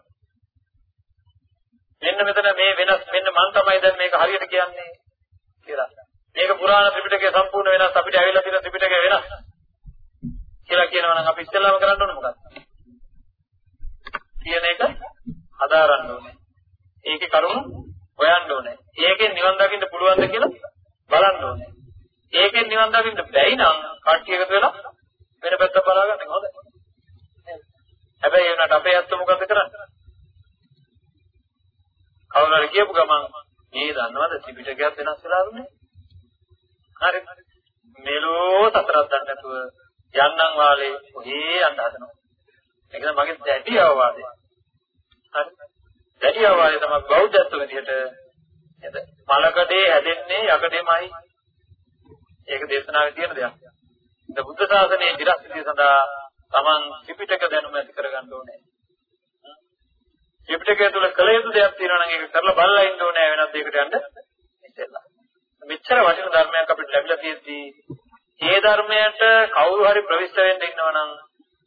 මෙන්න මෙතන මේ වෙනස් මෙන්න මං තමයි දැන් මේක හරියට කියන්නේ කියලා. මේක පුරාණ ත්‍රිපිටකය සම්පූර්ණ වෙනස් අපිට ඇවිල්ලා තියෙන ත්‍රිපිටකය වෙනස්. කියලා කියනවා නම් අපි ඉස්සෙල්ලාම කරන්න ඕනේ මොකක්ද? කියන එක හදාරන්න ඕනේ. ඒකේ කරුණු හොයන්න ඕනේ. ඒකෙන් නිවන් දකින්න පුළුවන්ද කියලා බලන්න ඕනේ. ඒකෙන් නිවන් දකින්න බැයි නම් කට්ටිය එකතු වෙලා වෙන පැත්තක් බලාගන්න හොඳයි. හැබැයි ඒ වුණාට අපේ ඇත්ත මොකද කරන්නේ? කවුරු හරි කියපු ගමන් මේ දන්නවද ත්‍රිපිටකයක් වෙනස් වෙලාරුනේ? හරි. මෙලෝ සතරක් දන්නේ නැතුව යන්නම් වාලේ ඔහේ යන්න හදනවා. ඒක තමයි මගේ දැඩි අවවාදය. හරි. දැඩි අවවාදය තමයි බෞද්ධත්ව විදිහට නේද? මලකඩේ හැදෙන්නේ යකඩෙමයි. ඒක දේශනාවේ තියෙන දෙයක්. ද බුද්ධ ශාසනයේ විරස්තිය සඳහා Taman ත්‍රිපිටක දැනුම ඇති කරගන්න ඕනේ. ත්‍රිපිටකය තුල කළ යුතු දෙයක් තියෙනවා නම් ඒක කරලා බලලා ඉන්න ඕනේ වෙනත් දෙයකට යන්න ඉතින්ලා. මෙච්චර වටින ධර්මයක් අපිට ලැබිලා තියෙද්දී ඒ ධර්මයට කවුරු හරි ප්‍රවිෂ්ඨ වෙන්න ඉන්නවනම්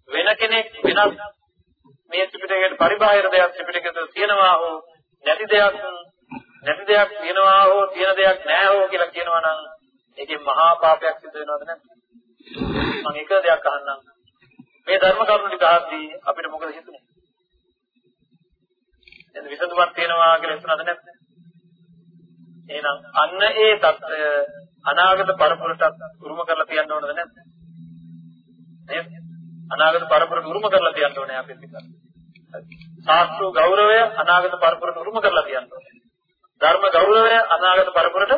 වෙන කෙනෙක් වෙනස් මේ ත්‍රිපිටකයට පරිබාහිර දෙයක් ත්‍රිපිටකයේ තියෙනවා හෝ නැති දෙයක් නැති දෙයක් තියෙනවා හෝ තියෙන දෙයක් නැහැ හෝ කියලා කියනවා නම් ඒකේ මහා පාපයක් සිදු වෙනවද නැද්ද? මම එක දෙයක් අහන්නම්. මේ ධර්ම කරුණු ටික අහද්දී අපිට මොකද හිතුනේ? එතන විසඳුමක් තියෙනවා කියලා හිතුණාද නැද්ද? එහෙනම් අන්න ඒ தত্ত্বය අනාගත පරපුරටත් උරුම කරලා තියන්න ඕනද නැද්ද? නේද? අනාගත පරපුරට උරුම කරලා තියන්න ඕනේ අපි පිටත. ශාස්ත්‍ර ගෞරවය අනාගත පරපුරට උරුම කරලා තියන්න ඕනේ. ධර්ම ගෞරවය අනාගත පරපුරට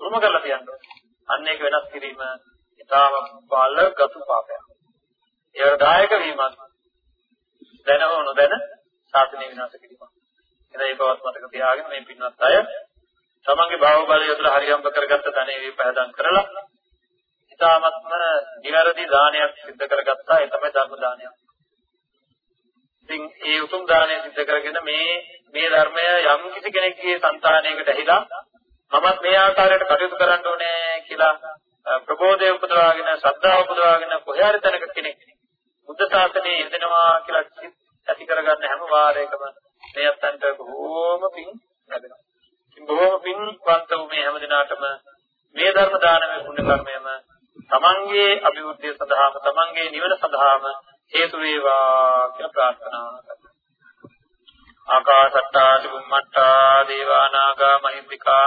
උරුම කරලා තියන්න ඕනේ. අන්න ඒක වෙනස් කිරීම ඊටාම බලගත් පාපයක්. ඒවට දායක වීමත් දැන හෝ නොදැන ශාසනය විනාශ කිරීමක්. එදා ඒකවත් මතක තියාගෙන මේ පින්වත් අය තමන්ගේ භාව බලය යොදලා හරියම්බ කරගත්ත ධනෙ විපහදම් කරලා ඊ타මත්ම නිවැරදි දානයක් සිද්ධ කරගත්තා ඒ තමයි ධර්ම දානයක්. ඉතින් ඒ උතුම් දානය සිද්ධ කරගෙන මේ මේ ධර්මය යම් කිසි කෙනෙක්ගේ సంతානයකට ඇහිලා මමත් මේ ආකාරයට කටයුතු කරන්න ඕනේ කියලා ප්‍රබෝධය උපදවාගෙන ශ්‍රද්ධාව උපදවාගෙන කොහේ හරි තැනක කෙනෙක් බුද්ධ ශාසනයේ යෙදෙනවා කියලා ඇති කරගන්න හැම වාරයකම මේ අත්තන්ට බොහෝම පිං ලැබෙනවා. බොහෝම පින්වන්ත වූ මේ හැම දිනාටම මේ ධර්ම දානමය පුණ්‍ය කර්මයම තමන්ගේ අභිවෘද්ධිය සඳහාම තමන්ගේ නිවන සඳහාම හේතු වේවා කියලා ප්‍රාර්ථනා කරනවා. ආකාශට්ටා චුම්මට්ටා දේවානාගා මහින්దికා